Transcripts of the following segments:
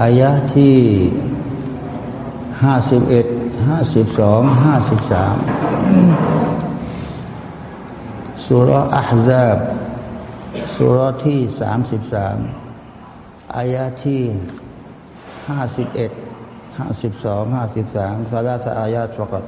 อายะที่ห้าสิบเอ็ดห้าสิบสองห้าสิบสามสุรอัลซาบสุรที่สามสิบสามอายะที่ห้าสิบเอ็ดห้าสิบสองห้าสิบสามสาระอายะสกัด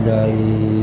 dari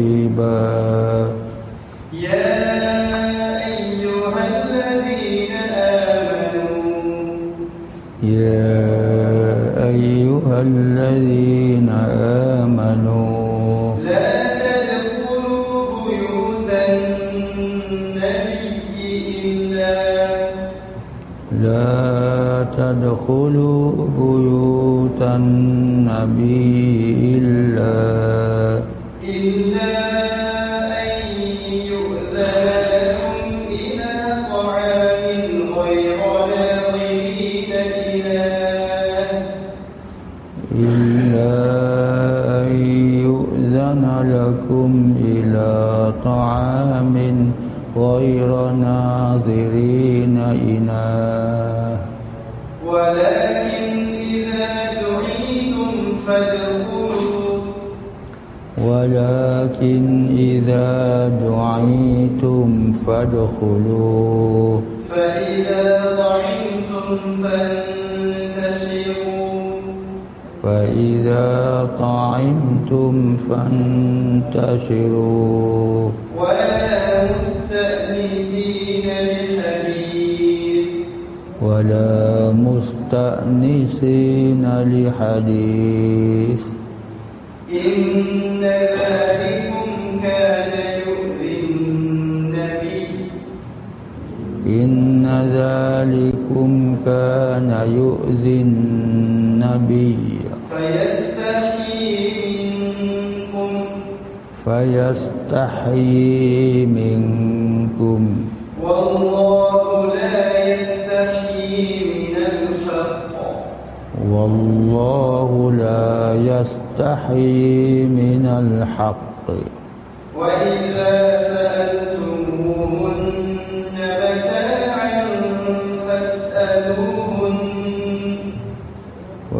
رقيبا يا أيها الذين آمنوا يا أيها الذين آمنوا لا تدخلوا بيوت النبي إلا لا تدخلوا بيوت النبي إلا ولكن إذا دعيتم فادخلوا. فإذا طعمتم فانتشروا. فإذا طعمتم فانتشروا. ولا مستأنسين لحديث. ولا مستأنسين لحديث. إن ذلكم كان يؤذي النبي. فيستحيي منكم. فيستحيي منكم. والله لا يستحيي من الحق. والله لا يستحيي من الحق. وإذا سألتموهن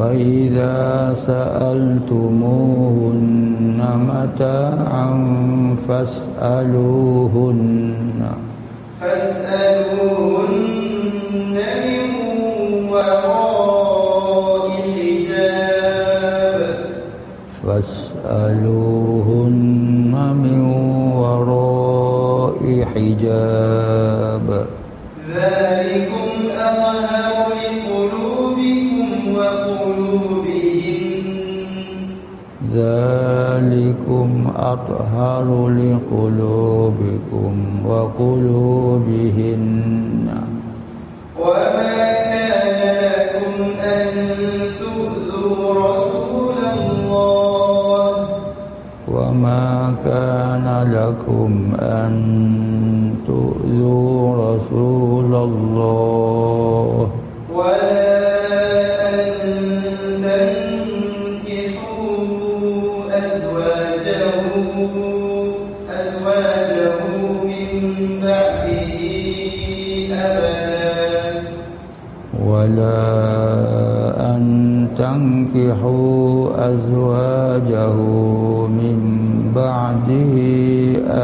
وإذا سألتموهن متاعا فاسألوهن. فاسألوهن من وراء حجاب. فاسألوهن من وراء حجاب. أطهر لقلوبكم وقلوبهن. وما كان لكم أن تؤذوا رسول الله. وما كان لكم أن تؤذوا رسول الله. ولا أن تنكحوا أزواجه من بعده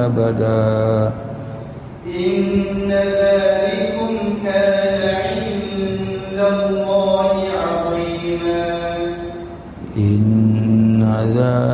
أبدا إن ذلكم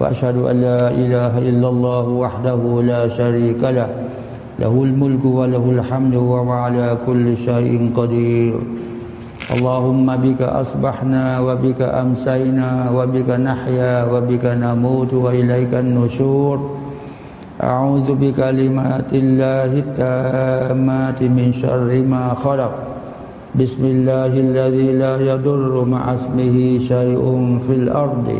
وأشهد أن لا إله إلا الله وحده لا شريك له. له الملك وله الحمد وهو على كل شيء قدير. اللهم بك أصبحنا وبك أمسينا وبك نحيا وبك نموت وإليك النشور. أعوذ بكلمات الله التامات من شر ما خلق. بسم الله الذي لا يضر مع اسمه شيء في الأرض.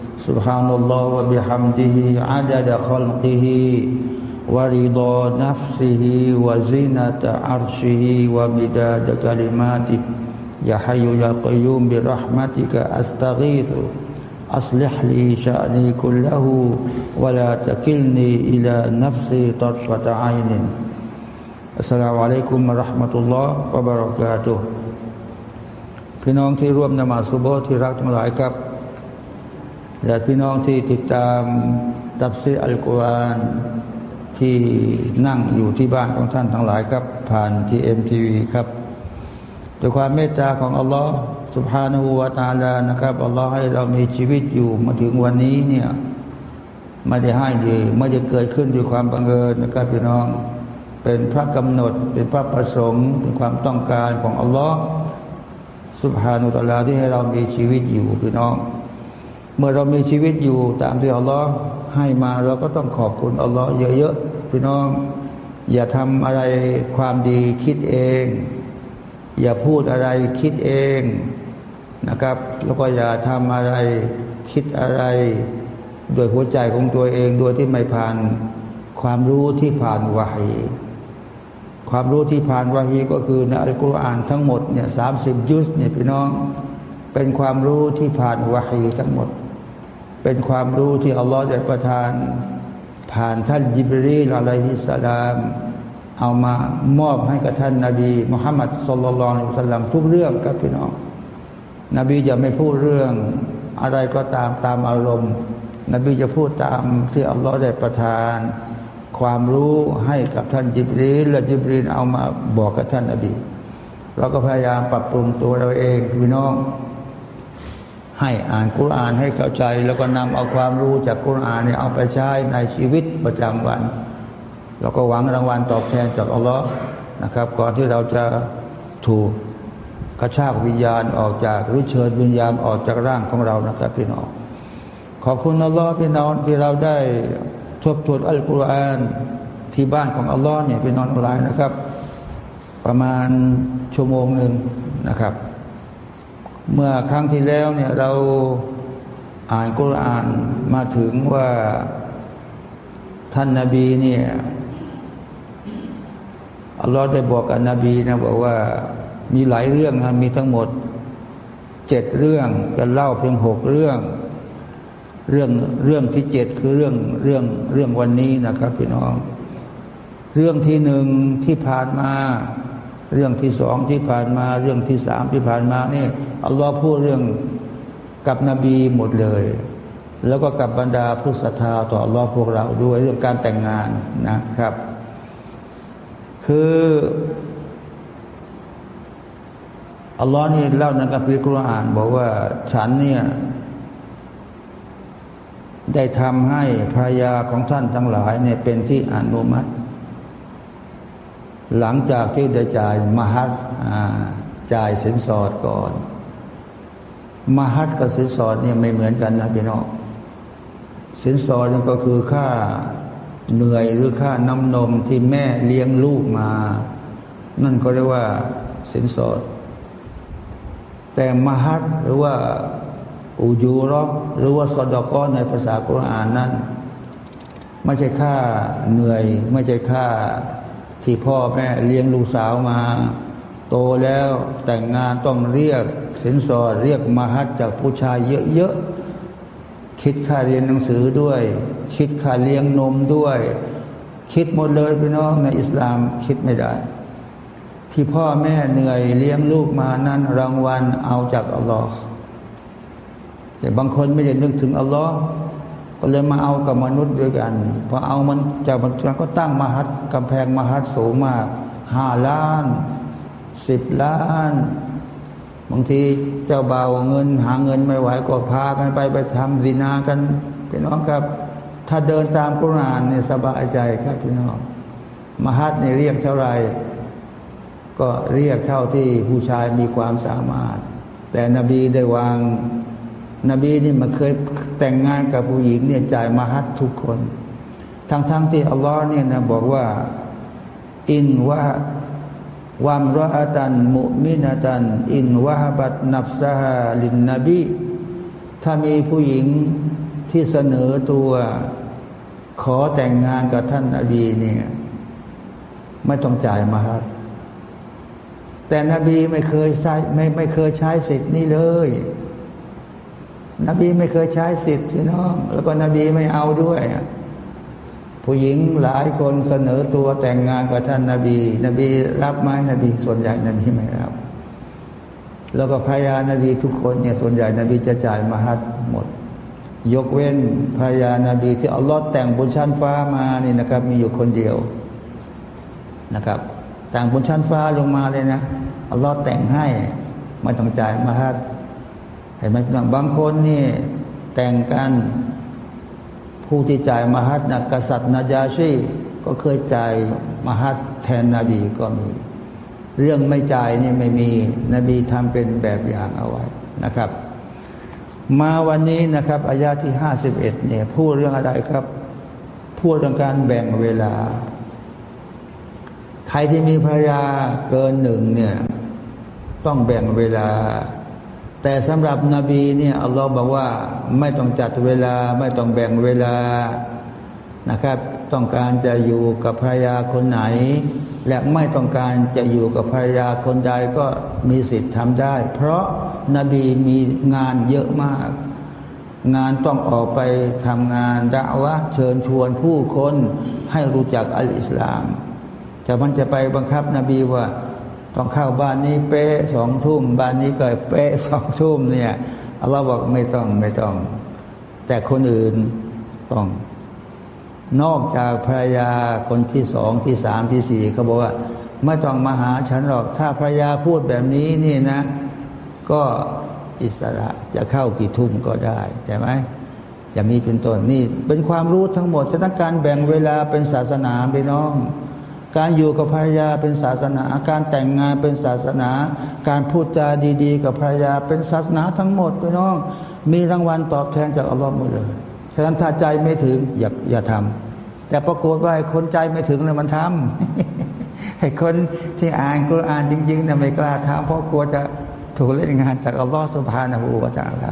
سبحان الله وبحمده عدد خلقه ورضا نفسه وزنة عرشه ومداد كلماته يا حي يا قيوم برحمتك أستغيث أصلح لي شأني كله ولا تكلني إلى نفسي طرفة عين السلام عليكم ورحمة الله وبركاته พี่น้องที่ร่วมนมาสุโบที่รักทั้งหลายครับ และพี่น้องที่ติดตามตับซีอัลกุรอานที่นั่งอยู่ที่บ้านของท่านทั้งหลายครับ ผ่านทีเอ็มทีวีครับด้วยความเมตตาของอัลลอฮ์สุบฮานาหูวาตาลานะครับอัลลอฮ์ให้เรามีชีวิตอยู่มาถึงวันนี้เนี่ยไม่ได้ให้ดีไม่ได้เกิดขึ้นด้วยความบังเอิญนะครับพี่น้อง เป็นพระกำหนด เป็นพระประสงค์เป็นความต้องการของอัลลอฮ์สุบฮานุตลาที่ให้เรามีชีวิตอยู่พี่น้อง เมื่อเรามีชีวิตอยู่ตามที่อัลลอฮ์ให้มาเราก็ต้องขอบคุณอัลลอฮ์เยอะๆพี่น้อง อย่าทำอะไรความดีคิดเอง อย่าพูดอะไรคิดเองนะครับ แล้วก็อย่าทำอะไรคิดอะไรโดยหัวใจของตัวเองโดยที่ไม่ผ่านความรู้ที่ผ่านวาฮีความรู้ที่ผ่านวาฮีก็คือในอัลกุรอานทั้งหมดเนี่ยสามสิบยุสเนี่ยพี่น้อง เป็นความรู้ที่ผ่านวาฮีทั้งหมด เป็นความรู้ที่อัลลอฮฺได้ประทาน ผ่านท่านยิบรีลอะลัยฮิสลามเอามามอบให้กับท่านนาบีมุฮัมมัดสุลลัลอุสลัมทุกเรื่องครับพี่น้อง นบีจะไม่พูดเรื่องอะไรก็ตามตามอารมณ์ นบีจะพูดตามที่อัลลอฮฺได้ประทาน ความรู้ให้กับท่านจิบรีและจิบรีนเอามาบอกกับท่านนบีเราก็พยายามปรับปรุงตัวเราเองพี่น้อง ให้อ่านคุรานให้เข้าใจ แล้วก็นำเอาความรู้จากคุรานเนี่ยเอาไปใช้ในชีวิตประจำวันเราก็หวังรางวัลตอบแทนจากอัลลอฮ์นะครับ ก่อนที่เราจะถูกกระชากวิญญาณออกจากหรือเชิญวิญญาณออกจากร่างของเรานะครับพี่น้องขอบคุณอัลลอฮ์พี่น้องที่เราได้ทบทวนอัลกุรอานที่บ้านของอัลลอฮ์เนี่ยพี่น้องทั้งหลายนะครับ ประมาณชั่วโมงหนึ่งนะครับ เมื่อครั้งที่แล้วเนี่ยเราอ่านกุรอานมาถึงว่าท่านนาบีเนี่ยอัลลอฮ์ได้บอกกับนบีนะบอกว่ามีหลายเรื่องนะมีทั้งหมดเจ็ดเรื่องจะเล่าเพียงหกเรื่อง เรื่องเรื่องที่เจ็ดคือเรื่องเรื่องเรื่องวันนี้นะครับพี่น้อง เรื่องที่หนึ่งที่ผ่านมา เรื่องที่สองที่ผ่านมา เรื่องที่สามที่ผ่านมานี่อัลลอฮ์พูดเรื่องกับนบีหมดเลย แล้วก็กับบรรดาผู้ศรัทธาต่ออัลลอฮ์พวกเราด้วยเรื่องการแต่งงานนะครับ คืออัลลอฮ์นี่เล่าในกัมภีร์กุรอาน บอกว่าฉันเนี่ยได้ทำให้ภรรยาของท่านทั้งหลายเนี่ยเป็นที่อนุมัติ หลังจากที่ได้จ่ายมหัศจ่ายสินสอดก่อน มหัศกับสินสอดเนี่ยไม่เหมือนกันนะพี่น้องสินสอดนี่ก็คือค่าเหนื่อยหรือค่าน้ำนมที่แม่เลี้ยงลูกมา นั่นก็เรียกว่าสินสอด แต่มหัศหรือว่าอูยูรอหรือว่าสดก้อนในภาษากุรอานนั้น ไม่ใช่ค่าเหนื่อย ไม่ใช่ค่า ที่พ่อแม่เลี้ยงลูกสาวมา โตแล้วแต่งงานต้องเรียกสินสอดเรียกมาฮัดจากผู้ชายเยอะๆ คิดค่าเรียนหนังสือด้วย คิดค่าเลี้ยงนมด้วย คิดหมดเลยพี่น้องในอิสลามคิดไม่ได้ ที่พ่อแม่เหนื่อยเลี้ยงลูกมานั้นรางวัลเอาจากอัลลอฮ์แต่บางคนไม่ได้นึกถึงอัลลอฮ์ ก็เลยมาเอากับมนุษย์ด้วยกันพอเอามันจากมันก็ตั้งมหัดกำแพงมหัดสูงมากห้าล้านสิบล้านบางทีเจ้าบ่าวเงินหาเงินไม่ไหวก็พากันไปไปทำวินากันพี่น้องครับ ถ้าเดินตามกุรานเนี่ยสบายใจครับพี่น้องมหัดเนี่ยเรียกเท่าไรก็เรียกเท่าที่ผู้ชายมีความสามารถ แต่นบีได้วาง นบีนี่มันเคยแต่งงานกับผู้หญิงเนี่ยจ่ายมาฮัดทุกคน ทั้งๆทที่อัลลอฮ์เนี่ยนะบอกว่า อินวะวามรอตัน มุมินตัน อินวะฮบัตนับซาฮาลินนบี ถ้ามีผู้หญิงที่เสนอตัวขอแต่งงานกับท่านนบีเนี่ยไม่ต้องจ่ายมาฮัดแต่นบีไม่เคยใช้ไม่ไม่เคยใช้สิทธิ์นี้เลย นบีไม่เคยใช้สิทธิ์พี่น้อง แล้วก็นบีไม่เอาด้วย ผู้หญิงหลายคนเสนอตัวแต่งงานกับท่านนาบี นบีรับไหมนบีส่วนใหญ่นบีไม่รับ แล้วก็พยานาบีทุกคนเนี่ยส่วนใหญ่นบีจะจ่ายมาฮัดหมด ยกเว้นภรรยานาบีที่อัลลอฮ์แต่งบนชั้นฟ้ามานี่นะครับ มีอยู่คนเดียวนะครับ แต่งบนชั้นฟ้าลงมาเลยนะอัลลอฮ์แต่งให้ไม่ต้องจ่ายมาฮัด เห็นไหมพี่น้องบางคนนี่แต่งกันผู้ที่จ่ายมาฮัดนะกษัตริย์นาจาชีก็เคยจ่ายมาฮัดแทนนบีก็มี เรื่องไม่จ่ายนี่ไม่มี นบีทำเป็นแบบอย่างเอาไว้นะครับ มาวันนี้นะครับอายาที่ห้าสิบเอ็ดเนี่ยพูดเรื่องอะไรครับ พูดเรื่องการแบ่งเวลา ใครที่มีภรรยาเกินหนึ่งเนี่ย ต้องแบ่งเวลา แต่สำหรับนบีเนี่ยอัลลอฮ์บอกว่าไม่ต้องจัดเวลาไม่ต้องแบ่งเวลานะครับ ต้องการจะอยู่กับภรรยาคนไหน และไม่ต้องการจะอยู่กับภรรยาคนใดก็มีสิทธิ์ทำได้ เพราะนบีมีงานเยอะมาก งานต้องออกไปทำงานด่าวะเชิญชวนผู้คนให้รู้จักอัลอิสลามจะมันจะไปบังคับนบีว่า ต้องเข้าบ้านนี้เป๊ะสองทุ่มบ้านนี้ก็เป๊ะสองทุ่มเนี่ยอัลลอฮ์บอกไม่ต้องไม่ต้อง แต่คนอื่นต้อง นอกจากภรรยาคนที่สองที่สามที่สี่เขาบอกว่าไม่ต้องมาหาฉันหรอก ถ้าภรรยาพูดแบบนี้นี่นะ ก็อิสระจะเข้ากี่ทุ่มก็ได้ใช่ไหมอย่างนี้เป็นต้นนี่เป็นความรู้ทั้งหมดฉะนั้นการแบ่งเวลาเป็นศาสนาไปน้อง การอยู่กับภรรยาเป็นศาสนา การแต่งงานเป็นศาสนา การพูดจาดีๆ กับภรรยาเป็นศาสนาทั้งหมดพี่น้อง มีรางวัลตอบแทนจากอัลลอฮ์หมดเลยฉะนั้นถ้าใจไม่ถึงอย่าอย่าทำแต่ปรากฏว่าคนใจไม่ถึงเลยมันทำให้คนที่อ่านกุรอานจริงๆเนี่ยไม่กล้าทำเพราะกลัวจะถูกเล่นงานจากอัลลอฮ์สุบฮานาหูวาจาลา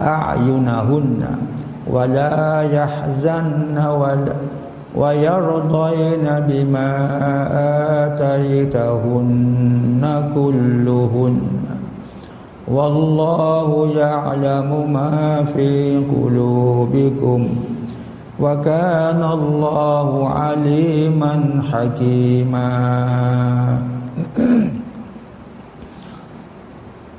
أعينهن ولا يحزن ولا ويرضين بما آتيتهن كلهن. والله يعلم ما في قلوبكم وكان الله عليما حكيما.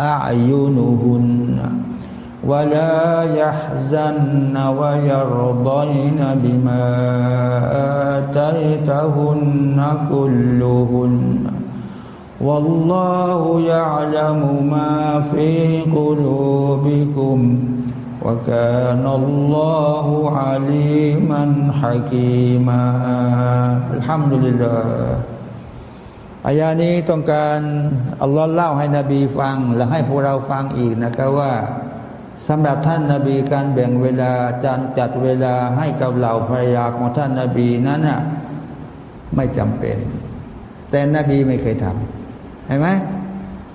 أعينهن ولا يحزن ويرضين بما آتيتهن كلهن والله يعلم ما في قلوبكم وكان الله عليما حكيما. الحمد لله. อายานี้ต้องการอัลลอฮ์เล่าให้นบีฟัง และให้พวกเราฟังอีกนะครับว่าสำหรับท่านนาบีการแบ่งเวลาจารจัดเวลาให้กับเหล่าภรรยาของท่านนาบีนั้นน่ะไม่จำเป็น แต่นบีไม่เคยทำเห็นไหม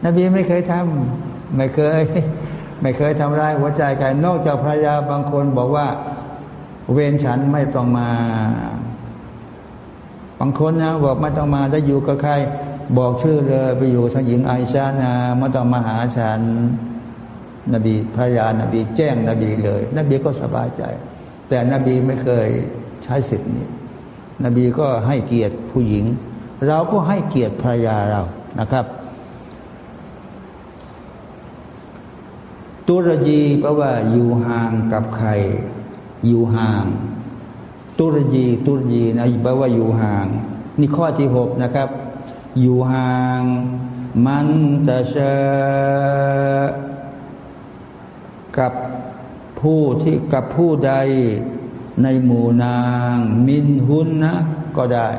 นบีไม่เคยทำไม่เคย ไม่เคยทำร้ายหัวใจใครนอกจากภรรยาบางคนบอกว่า เวรฉันไม่ต้องมา บางคนนะบอกไม่ต้องมาถ้อยู่กับใคร บอกชื่อเลยไปอยู่ทางหญิงไอชานาไม่ต้องมาหาฉันนบีพระยานบีแจ้งนบีเลย นบีก็สบายใจ แต่นบีไม่เคยใช้สิทธิ์นี้ นบีก็ให้เกียรติผู้หญิง เราก็ให้เกียรติภรรยาเรานะครับตุรจีแปลว่าอยู่ห่างกับใคร อยู่ห่าง ตุรยีตุรยีนะแปลว่าอยู่ห่าง นี่ข้อที่หกนะครับ อยู่ห่าง มันตะชะกับผู้ที่กับผู้ใดในหมู่นาง มินหุนนะก็ได้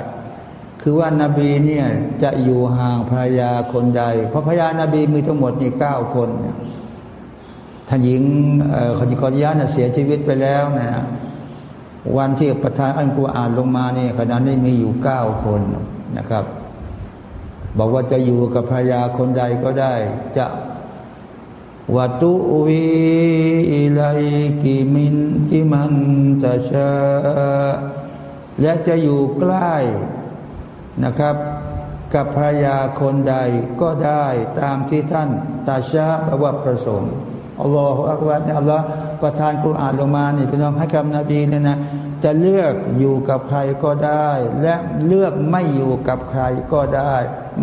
คือว่านาบีเนี่ยจะอยู่ห่างภรรยาคนใด เพราะภรรยานาบีมีทั้งหมดนี่เก้าคนท่านหญิงขจิกรยาเนี่ยเสียชีวิตไปแล้วนะ วันที่ประธานอัลกุรอานลงมาเนี่ยขณะนี้มีอยู่เก้าคนนะครับ บอกว่าจะอยู่กับภรรยาคนใดก็ได้ จะวัตุวีอิลัยกิมินกิมันตะชาและจะอยู่ใกล้นะครับ กับภรรยาคนใดก็ได้ตามที่ท่านตาชาแปลว่าประสงค์อัลลอฮฺอักบัรอัลลอฮฺ ประทานกุรอานลงมานี่พี่น้องให้คำนบีเนี่ยนะจะเลือกอยู่กับใครก็ได้ และเลือกไม่อยู่กับใครก็ได้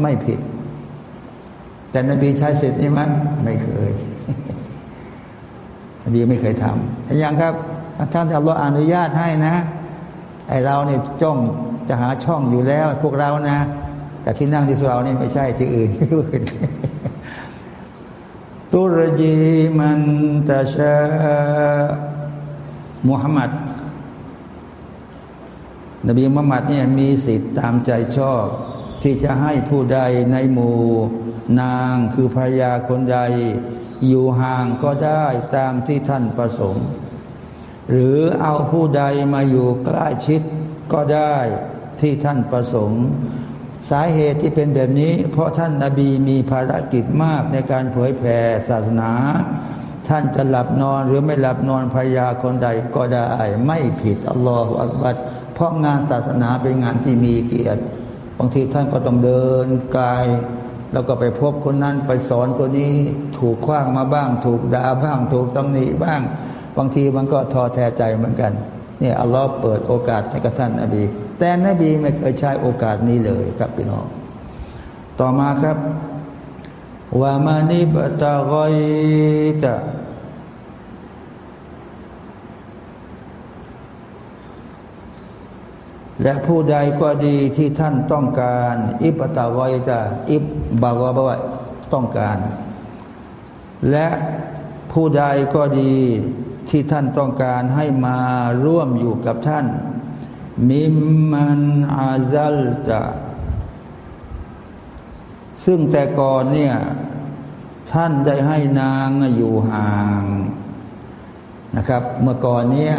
ไม่ผิด แต่นบีใช้สิทธิ์นี้มั้ยไม่เคยนบีไม่เคยทำอย่างครับท่านอัลลอฮฺอนุญาตให้นะไอเราเนี่ยจ้องจะหาช่องอยู่แล้ว พวกเรานะ แต่ที่นั่งที่เรานี่ไม่ใช่ที่อื่น ตุรจีมันตาชามุฮัมมัดนบีมุฮัมมัดเนี่ยมีสิทธิ์ตามใจชอบ ที่จะให้ผู้ใดในหมู่นางคือภรรยาคนใด อยู่ห่างก็ได้ตามที่ท่านประสงค์ หรือเอาผู้ใดมาอยู่ใกล้ชิดก็ได้ที่ท่านประสงค์ สาเหตุที่เป็นแบบนี้ เพราะท่านนาบีมีภารกิจมากในการเผยแผ่ศาสนา ท่านจะหลับนอนหรือไม่หลับนอนภรยาคนใดก็ได้ไม่ผิดอัลลอฮฺอักบัดเพราะงานศาสนาเป็นงานที่มีเกียรติบางทีท่านก็ต้องเดินกาย แล้วก็ไปพบคนนั้นไปสอนคนนี้ถูกคว้างมาบ้าง ถูกด่าบ้าง ถูกตำหนิบ้าง บางทีมันก็ท้อแท้ใจเหมือนกัน เนี่ยอัลลอฮ์เปิดโอกาสให้กับท่านนาบี แต่นบีไม่เคยใช้โอกาสนี้เลยครับพี่น้อง ต่อมาครับว่ามานิบตะกอยตะและผู้ใดก็ดีที่ท่านต้องการ อิบตะกอยตะอิบบาวะบวต้องการ และผู้ใดก็ดี ที่ท่านต้องการให้มาร่วมอยู่กับท่าน มิมมันอาซัลตะซึ่งแต่ก่อนเนี่ยท่านได้ให้นางอยู่ห่างนะครับ เมื่อก่อนเนี่ย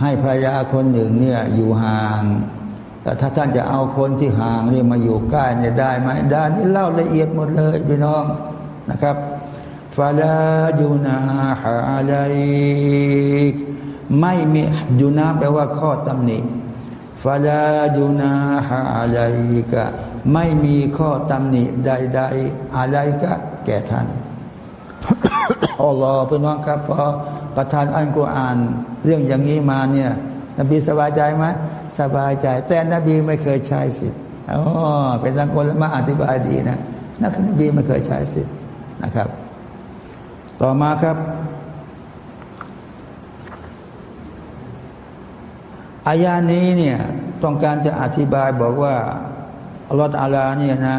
ให้ภรรยาคนหนึ่งเนี่ยอยู่ห่างแต่ถ้าท่านจะเอาคนที่ห่างนี่มาอยู่ใกล้เนี่ยได้ไหมได้นี่เล่าละเอียดหมดเลยพี่น้องนะครับ ฟาลาจูนาฮาอะลัยไม่มียูนาแปลว่าข้อตำหนิฟาลายูนาฮาอะไรกะไม่มีข้อตำหนิใด ๆ อะไรกะแก่ท่านอัลลอฮ์เป็นว่าครับพอประทานอันกุรอาน เรื่องอย่างนี้มาเนี่ย นบีสบายใจไหมสบายใจ แต่นบีไม่เคยใช้สิทธิ์อ๋อเป็นสังคนมาอธิบายดีนะนักนบีไม่เคยใช้สิทธิ์นะครับ ต่อมาครับอายานี้เนี่ยต้องการจะอธิบายบอกว่าอัลลอฮฺอาลาเนี่ยนะ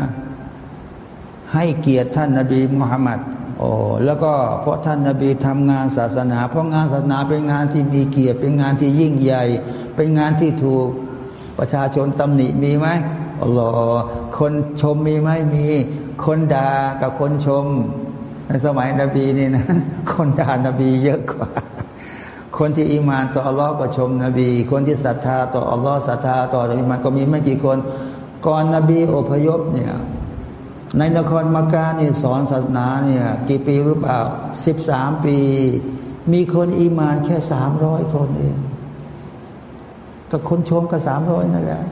ให้เกียรติท่านนาบีมุฮัมมัดโอ้แล้วก็เพราะท่านนาบีทำงานศาสนา เพราะงานศาสนาเป็นงานที่มีเกียรติเป็นงานที่ยิ่งใหญ่ เป็นงานที่ถูกประชาชนตำหนิมีไหมอัลลอฮ์คนชมมีไหมมี คนด่ากับคนชม ในสมัยนบีนี่นะคนด่านบีเยอะกว่า คนที่อิมานต่ออัลลอฮ์ก็ชมนบี คนที่ศรัทธาต่ออัลลอฮ์ศรัทธาต่ออิมานก็มีไม่กี่คน ก่อนนบีอพยพเนี่ยในนครมักกะนี่สอนศาสนาเนี่ยกี่ปีหรือเปล่าสิบสามปี มีคนอิมานแค่สามร้อยคนเองก็คนชมก็สามร้อยนั่นแหละ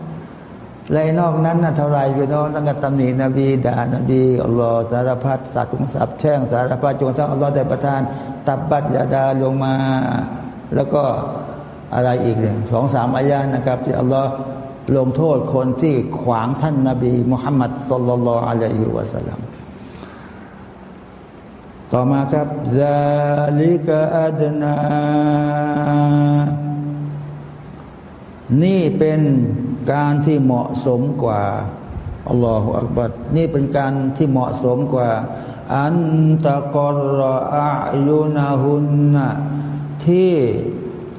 และนอกนั้นนะเท่าไรพี่น้องตั้งแต่ตำหนินบีด่านบีอัลลอฮ์สารพัดสัตว์สับแช่งสารพัดจงทั้งอัลลอฮ์ได้ประทาน ตับบัตยาดาลงมา แล้วก็อะไรอีกเนี่ยสองสามอายานะครับ ที่อัลลอฮ์ลงโทษคนที่ขวางท่านนาบีมุฮัมมัดสุลลัลลออะลัยฮิวะสัลลัมต่อมาครับซาลิกอัดนานี่เป็น การที่เหมาะสมกว่าอัลลอฮฺอักบัดนี่เป็นการที่เหมาะสมกว่า อันตะกรออายุนาหุนนะที่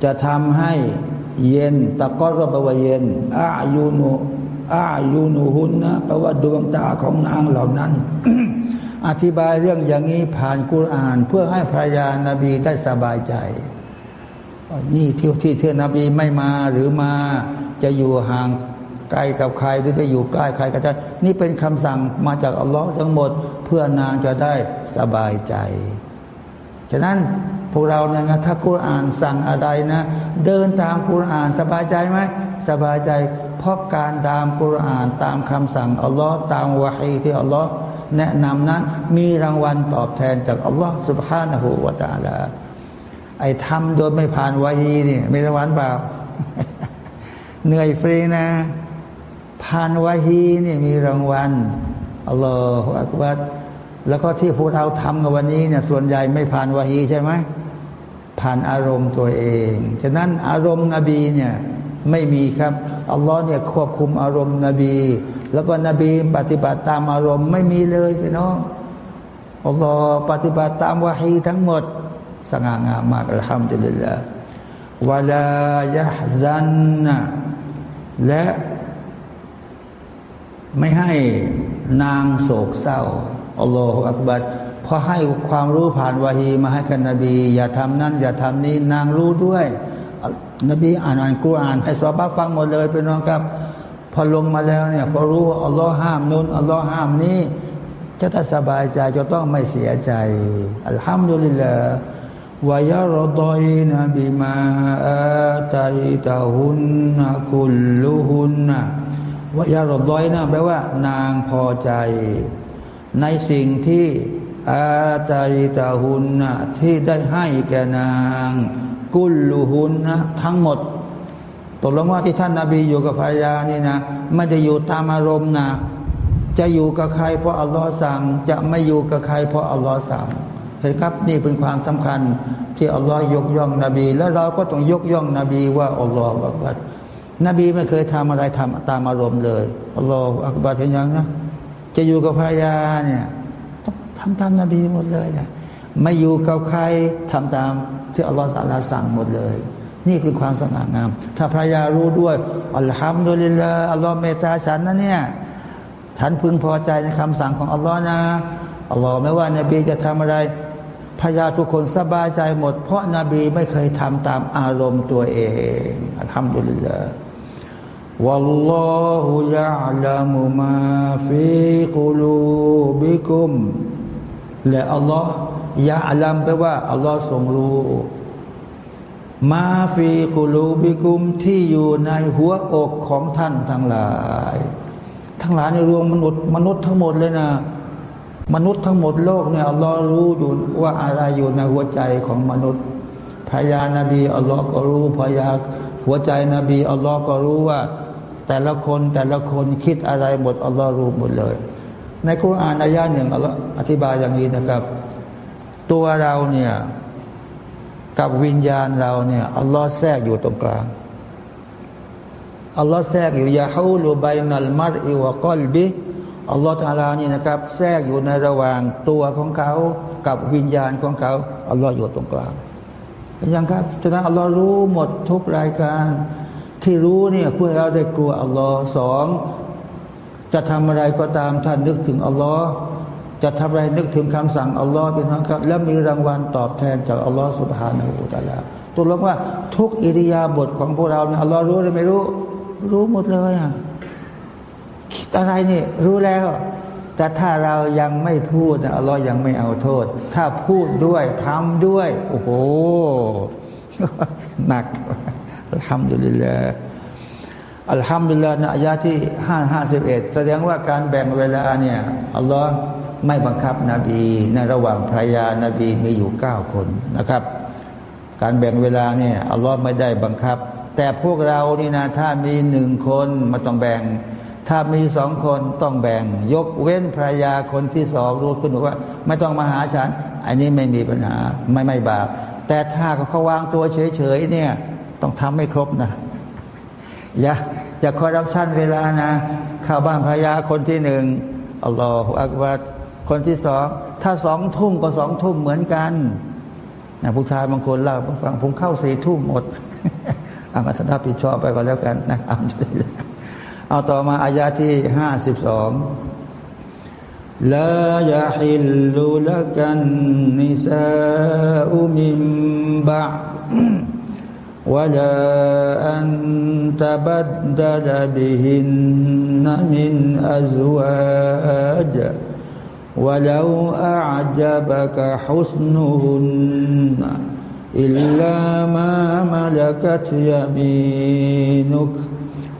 จะทำให้เย็น ตะกรอแปลว่าเย็นอายุนุอายุนุหุนนะแปลว่าดวงตาของนางเหล่านั้น อธิบายเรื่องอย่างนี้ผ่านกุราน เพื่อให้ภรรยานาบีได้สบายใจ นี่ที่ที่เทนบีไม่มาหรือมา จะอยู่ห่างไกลกับใครหรือจะอยู่ใกล้ใครก็ได้นี่เป็นคำสั่งมาจากอัลลอฮ์ทั้งหมด เพื่อนางจะได้สบายใจ ฉะนั้นพวกเราเนี่ยนะถ้ากุรอ่านสั่งอะไรนะ เดินตามกุรอ่านสบายใจไหมสบายใจ เพราะการตามกุรอ่านตามคำสั่งอัลลอฮ์ตามวะฮีที่อัลลอฮ์แนะนำนั้นมีรางวัลตอบแทนจากอัลลอฮ์สุบฮานะฮูวาตาลาไอ้ทำโดยไม่ผ่านวาฮีนี่มีรางวัลเปล่า เหนื่อยฟรีนะผ่านวะฮีนี่มีรางวัลอัลลอฮฺอักบัดแล้วก็ที่พวกเราทำกันวันนี้เนี่ยส่วนใหญ่ไม่ผ่านวะฮีใช่ไหมผ่านอารมณ์ตัวเอง ฉะนั้นอารมณ์นบีเนี่ยไม่มีครับอัลลอฮ์เนี่ยควบคุมอารมณ์นบี แล้วก็นบีปฏิบัติตามอารมณ์ไม่มีเลยพี่น้องอัลลอฮ์ปฏิบัติตามวะฮีทั้งหมด สง่างามมากอัลฮัมดุลิลลาห์วะลายะซันนะ และไม่ให้นางโศกเศร้าอัลลอฮฺอักบัดพอให้ความรู้ผ่านวาฮีมาให้กันนบี อย่าทำนั่นอย่าทำนี้ นางรู้ด้วย นบีอ่านอ่านกุรอานให้สวาบะฟังหมดเลยเป็นน้องครับ พอลงมาแล้วเนี่ยพอรู้ว่าอัลลอฮ์ห้ามนู้นอัลลอฮ์ห้ามนี้จะต้องสบายใจจะต้องไม่เสียใจอัลฮัมดุลิลลาห์ วายรดอยนบิมาอาตัยตาหุนนะคุลลุหุนนะวายารดอยนะแปลว่านางพอใจ ในสิ่งที่อาตัยตาหุนนะที่ได้ให้แก่นาง กุลลุหุนนะทั้งหมดตกลงว่าที่ท่านนาบีอยู่กับภรรยานี่นะไม่ได้อยู่ตามอารมณ์นะจะอยู่กับใครเพราะอัลลอฮ์สั่ง จะไม่อยู่กับใครเพราะอัลลอฮ์สั่ง เห็นครับนี่เป็นความสำคัญที่อัลลอฮ์ยกย่องนบี และเราก็ต้องยกย่องนบีว่าอัลลอฮ์อักบัดนบีไม่เคยทำอะไรทำตามอารมณ์เลยอัลลอฮ์อักบัดเห็นยังนะจะอยู่กับภรรยาเนี่ยต้องทำตามนบีหมดเลยนะไม่อยู่กับใครทำตามที่อัลลอฮ์สัลลาสั่งหมดเลย นี่คือความสง่างาม ถ้าภรรยารู้ด้วยอัลฮัมดุลิลลาอัลลอฮ์เมตตาฉันนะเนี่ยฉันพึงพอใจในคำสั่งของอัลลอฮ์นะอัลลอฮ์ไม่ว่านบีจะทำอะไร พญาทุกคนสบายใจหมด เพราะนาบีไม่เคยทำตามอารมณ์ตัวเองทำดุลิลละ والله يعلم ما في قلوبكم และอัลลอฮ์ยาอัลัมแปลว่าอัลลอฮ์ทรงรู้ มาฟีกุลูบิกุมที่อยู่ในหัวอกของท่านทั้งหลาย ทั้งหลายในรวมมนุษย์มนุษย์ทั้งหมดเลยนะ มนุษย์ทั้งหมดโลกเนี่ยอัลลอฮ์รู้อยู่ว่าอะไรอยู่ในหัวใจของมนุษย์พญานาบีอัลลอฮ์ก็รู้พญาหัวใจนบีอัลลอฮ์ก็รู้ว่า แต่ละคนแต่ละคนคิดอะไรหมดอัลลอฮ์รู้หมดเลย ในคุรานอายาหนึ่งอัลลอฮ์อธิบายอย่างนี้นะครับ ตัวเราเนี่ยกับวิญญาณเราเนี่ยอัลลอฮ์แทรกอยู่ตรงกลางอัลลอฮ์แทรกอยู่ยาฮูลูบัยนัลมัรอิวะกอลบิ อัลลอฮฺตาลานี่นะครับ แทรกอยู่ในระหว่างตัวของเขากับวิญญาณของเขาอัลลอฮฺอยู่ตรงกลางเป็นยังครับฉะนั้นอัลลอฮฺรู้หมดทุกรายการ ที่รู้เนี่ยเพื่อเราได้กลัวอัลลอฮ์สองจะทำอะไรก็ตามท่านนึกถึงอัลลอฮ์จะทำอะไรนึกถึงคำสั่งอัลลอฮ์เป็นทั้งครับ แล้วมีรางวัลตอบแทนจากอัลลอฮ์สุบฮานาอูตาลาตัวลงว่าทุกอิริยาบถของพวกเราเนี่ยอัลลอฮ์รู้หรือไม่รู้ รู้หมดเลยอะ คิดอะไรนี่รู้แล้ว แต่ถ้าเรายังไม่พูดนะอัลลอฮ์ยังไม่เอาโทษ ถ้าพูดด้วยทำด้วย โอ้โหหนักอัลฮัมดุลิลลาห์อัลฮัมดุลิลลาห์นะอายาที่ห้าห้าสิบเอ็ดแสดงว่าการแบ่งเวลาเนี่ยอัลลอฮ์ไม่บังคับนบีในระหว่างภรรยานาบีมีอยู่เก้าคนนะครับ การแบ่งเวลาเนี่ยอัลลอฮ์ไม่ได้บังคับ แต่พวกเรานี่นะถ้ามีหนึ่งคนมาต้องแบ่ง ถ้ามีสองคนต้องแบ่ง ยกเว้นภรรยาคนที่สองรู้คุณบอกว่า ไม่ต้องมาหาฉัน อันนี้ไม่มีปัญหาไม่ไม่บาป แต่ถ้าเขาวางตัวเฉยๆเนี่ย ต้องทำให้ครบนะ อย่าอย่าคอร์รัปชันเวลานะเข้าบ้านภรรยาคนที่หนึ่งอัลลอฮฺอักบัดคนที่สองถ้าสองทุ่มก็สองทุ่มเหมือนกันนะผู้ชายบางคนเล่าฟังผมเข้าสี่ทุ่มหมดอามาถ้าผิดชอบไปก็แล้วกันนะ เอาต่อมาอายาที่ห้าสิบสอง لا يحل لك النساء من بعد ولا أن تبدل بهن من أزواج ولو أعجبك حسنهن إلا ما ملكت يمينك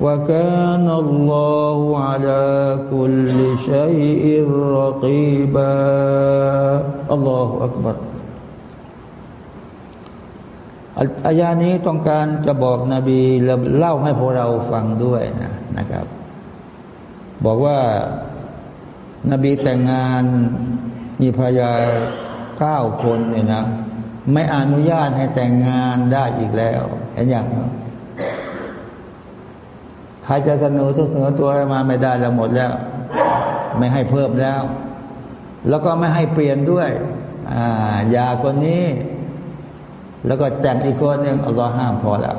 وكان الله على كل شيء رقيبا الله أكبر อายานี้ต้องการจะบอกนบีเล่าให้พวกเราฟังด้วยนะนะครับ บอกว่านาบีแต่งงานมีภรรยาเก้าคนเนี่ยนะ ไม่อนุญาตให้แต่งงานได้อีกแล้วเห็นอย่างนี้ ใครจะเสนอเสนอตัวมาไม่ได้แล้วหมดแล้ว ไม่ให้เพิ่มแล้ว แล้วก็ไม่ให้เปลี่ยนด้วยอ่าย่าคนนี้ แล้วก็แต่งอีกคนหนึ่งอัลลอฮ์ห้ามพอแล้ว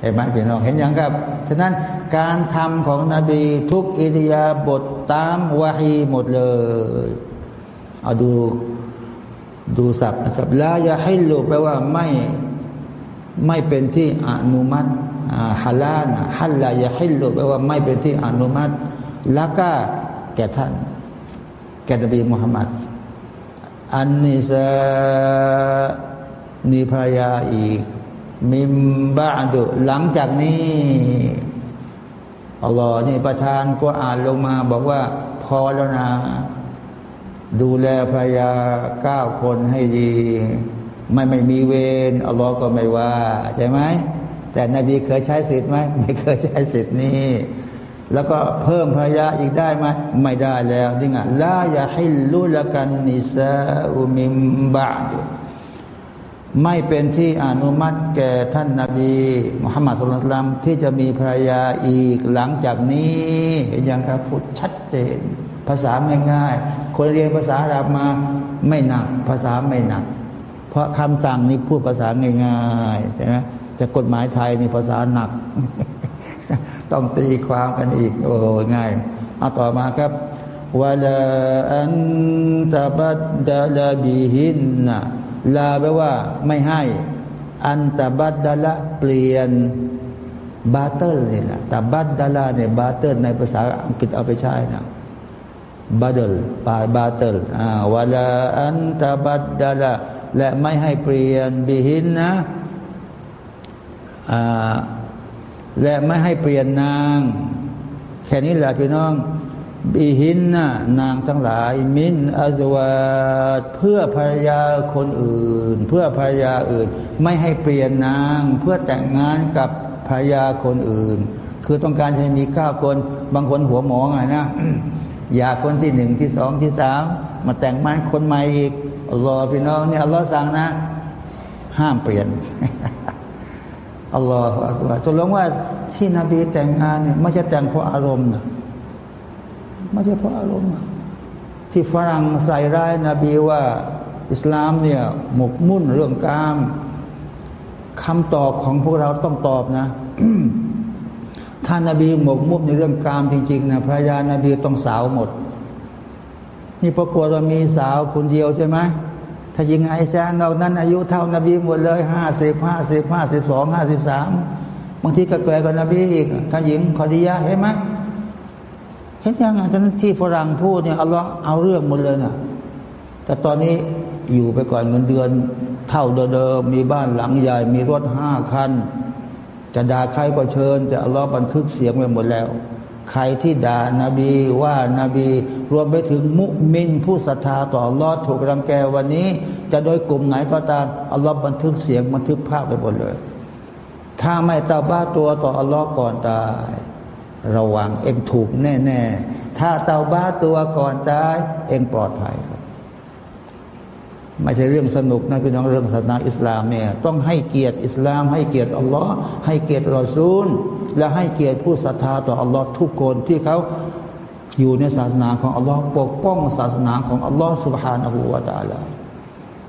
เห็นไหมพี่น้องเห็นอย่างครับ ฉะนั้นการทำของนบีทุกอิริยาบทตามวาฮีหมดเลย เอาดูดูศัพท์นะครับลายาให้ลูแปลว่าไม่ไม่เป็นที่อนุมัติ ฮาลานฮัลลายะฮิลลุแปลว่าไม่เป็นที่อนุมัติแล้วก็แก่ท่าน แก่นบีมุฮัมมัดอันนี้จะมีภรรยาอีก มิมบาดุหลังจากนี้อัลลอฮ์นี่ประทานก็อ่านลงมา บอกว่า พอแล้วนะ ดูแลภรรยาเก้าคนให้ดี ไม่ไม่มีเวรอัลลอฮ์ก็ไม่ว่า ใช่ไหม แต่นบีเคยใช้สิทธิ์ไหมไม่เคยใช้สิทธิ์นี้แล้วก็เพิ่มภรรยาอีกได้ไหมไม่ได้แล้วนี่ไงลาอย่าให้ลุละกันนิซาอุมิมบาดไม่เป็นที่อนุมัติแก่ท่านนาบีมุฮัมมัดสุลตัมที่จะมีภรรยาอีกหลังจากนี้อย่างครับพูดชัดเจน ภาษาง่ายๆคนเรียนภาษาอาหรับมาไม่หนัก ภาษาไม่หนัก เพราะคำสั่งนี้พูดภาษาง่ายๆใช่ไหม จะกฎหมายไทยนี่ภาษาหนัก ต้องตีความกันอีก โอ้ง่ายเอาต่อมาครับวลาอันตบัดดาลาบีหินนะลาแปลว่าไม่ให้ อันตบัดดาละเปลี่ยนบาเตอร์นี่แหละต่บัดดาลาเนี่ยบาเตอร์ในภาษาอังกฤษเอาไปใช้นะบาเดลบาบาเตอร์อ่าวลาอันตบัดดาละและไม่ให้เปลี่ยนบีหินนะ และไม่ให้เปลี่ยนนาง แค่นี้แหละพี่น้องบีหินนะนางทั้งหลาย มินอาจวาเพื่อภรรยาคนอื่น เพื่อภรรยาอื่น ไม่ให้เปลี่ยนนาง เพื่อแต่งงานกับภรรยาคนอื่น คือต้องการให้มีข้าวคน บางคนหัวหมองอะนะอยากคนที่หนึ่งที่สองที่สามมาแต่งงานคนใหม่อีกรอพี่น้องเนี่ยอัลลอฮ์สั่งนะ ห้ามเปลี่ยน อัลลอฮฺอักบารจะลงว่าที่นบีแต่งงานเนี่ยไม่ใช่แต่งเพราะอารมณ์นะไม่ใช่เพราะอารมณ์ ที่ฝรั่งใส่ร้ายนบีว่า อิสลามเนี่ยหมกมุ่นเรื่องกามคำตอบของพวกเราต้องตอบนะถ้านาบีหมกมุ่นในเรื่องกามจริง ๆนะพระยานาบีต้องสาวหมด นี่ปรากฏว่ามีสาวคนเดียวใช่ไหม ถ้ายิงไอแซนเรานั้น อายุเท่านบีหมดเลยห้าสิบห้าสิบห้าสิบสองห้าสิบสามบางทีก็เกิดกับนบีอีกถ้าหญิงคอดียะเห็นไหมเห็นยังไงฉะนั้นที่ฝรั่งพูดเนี่ยเอาลเอาเรื่องหมดเลยนะแต่ตอนนี้อยู่ไปก่อนเงินเดือน เท่าเดิมมีบ้านหลังใหญ่ มีรถห้าคัน จะด่าใครก็เชิญแต่อัลลอฮ์บันทึกเสียงไว้หมดแล้ว ใครที่ด่านาบีว่านาบีรวมไปถึงมุมินผู้ศรัทธาต่ออัลลอฮ์ถูกรังแกวันนี้ จะโดยกลุ่มไหนก็ตามอัลลอฮ์บันทึกเสียงบันทึกภาพไปหมดเลย ถ้าไม่ตาบ้าตัวต่ออัลลอฮ์ก่อนตาย ระวังเองถูกแน่ ๆ ถ้าเตาบ้าตัวก่อนตาย เองปลอดภัยครับ ไม่ใช่เรื่องสนุกนะพี่น้องเรื่องศาสนาอิสลามเนี่ยต้องให้เกียรติอิสลาม ให้เกียรติอัลลอฮ์ให้เกียรติรอซูล และให้เกียรติผู้ศรัทธาต่ออัลลอฮ์ทุกคนที่เขาอยู่ในศาสนาของอัลลอฮ์ปกป้องศาสนาของอัลลอฮ์สุบฮานะฮูวาตาลา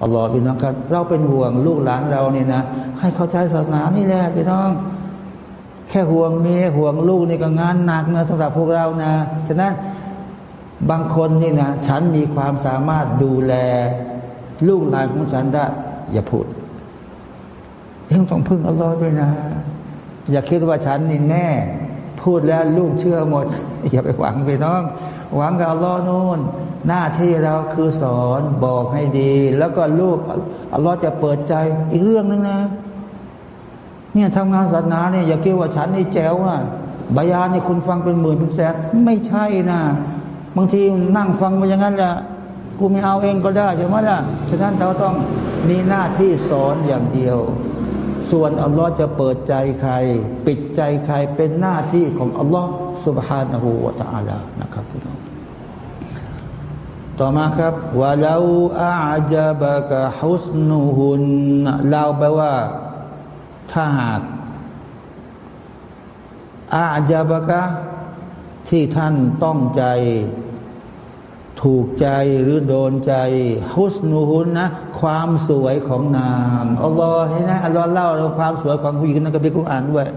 อัลลอฮ์พี่น้องครับเราเป็นห่วงลูกหลานเรานี่นะ ให้เขาใจศาสนานี่แหละพี่น้อง แค่ห่วงเนี้ห่วงลูกนี่ก็งานหนักนะสำหรับพวกเรานะฉะนั้นบางคนนี่นะฉันมีความสามารถดูแล ลูกหลานของฉันได้ อย่าพูดยังต้องพึ่งอัลลอฮ์ด้วยนะ อย่าคิดว่าฉันนี่แน่ พูดแล้วลูกเชื่อหมด อย่าไปหวังไปน้อง หวังกับอัลลอฮ์นู่น หน้าที่เราคือสอนบอกให้ดี แล้วก็ลูกอัลลอฮ์จะเปิดใจอีกเรื่องนึงนะ เนี่ยทำงานศาสนาเนี่ยอย่าคิดว่าฉันนี่แจ๋วอะบายานี่คุณฟังเป็นหมื่นเป็นแสนไม่ใช่นะบางทีนั่งฟังไปอย่างนั้นแหละ กูไม่เอาเองก็ได้ใช่ไหมล่ะฉะนั้นเราต้องมีหน้าที่สอนอย่างเดียว ส่วนอัลลอฮ์จะเปิดใจใคร ปิดใจใครเป็นหน้าที่ของอัลลอฮ์ سبحانه และ تعالى นะครับคุณน้องต่อมาครับว่าเราอาจะบะกะฮุสนุฮุนเราแปลว่าถ้าหากอาจจะบะกะที่ท่านต้องใจ ถูกใจหรือโดนใจฮุสนูฮุนนะ ความสวยของนางอัลลอฮ์ให้นะอัลลอฮ์เล่าเรื่องความสวยของผู้หญิงนั่นก็เป็นกุรอานด้วย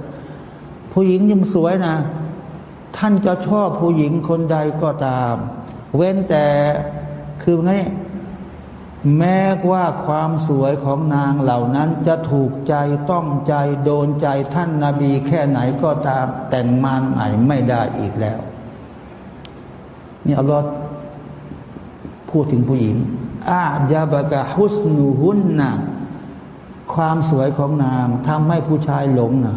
ผู้หญิงยังสวยนะ ท่านจะชอบผู้หญิงคนใดก็ตาม เว้นแต่คือไงแม้ว่าความสวยของนางเหล่านั้นจะถูกใจต้องใจโดนใจท่านนาบีแค่ไหนก็ตามแต่งมานไหนไม่ได้อีกแล้ว นี่อัลลอฮ์ พูดถึงผู้หญิงอาญาบกะฮุสนูฮุนนะความสวยของนางทำให้ผู้ชายหลงนะ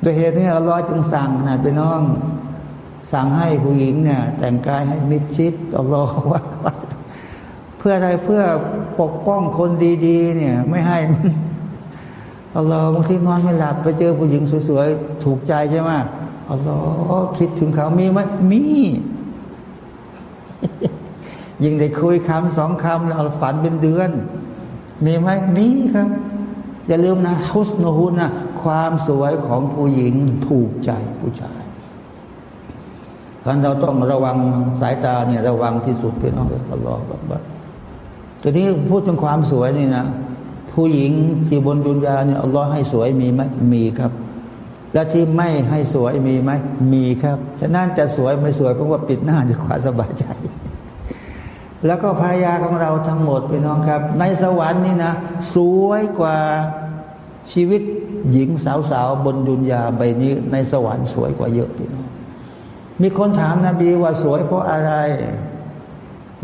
โดยเหตุนี้อัลลอฮ์จึงสั่งนะไปน้อง สั่งให้ผู้หญิงเนี่ย แต่งกายให้มิดชิดอัลลอฮ์ว่าเพื่ออะไรเพื่อปกป้องคนดี ๆ เนี่ย ไม่ให้อัลลอฮ์บางทีนอนไม่หลับไปเจอผู้หญิงสวยๆถูกใจใช่ไหมอัลลอฮ์คิดถึงเขามีไหมมี ยิ่งได้คุยคำสองคำแล้วฝันเป็นเดือน มีไหมมีครับ อย่าลืมนะฮุสโนฮุนนะความสวยของผู้หญิงถูกใจผู้ชายเพราะเราต้องระวังสายตาเนี่ยระวังที่สุดเพื่อน้องอัลลอฮฺบัดทีนี้พูดถึงความสวยนี่นะผู้หญิงที่บนดุนยาเนี่ยอัลลอฮ์ให้สวยมีไหมมีครับ และที่ไม่ให้สวยมีไหมมีครับ ฉะนั้นจะสวยไม่สวยเพราะว่าปิดหน้าจะความสบายใจ แล้วก็ภรรยาของเราทั้งหมดพี่น้องครับ ในสวรรค์นี่นะ สวยกว่าชีวิตหญิงสาวๆบนดุนยาใบนี้ ในสวรรค์สวยกว่าเยอะพี่น้องมีคนถามนบีว่าสวยเพราะอะไร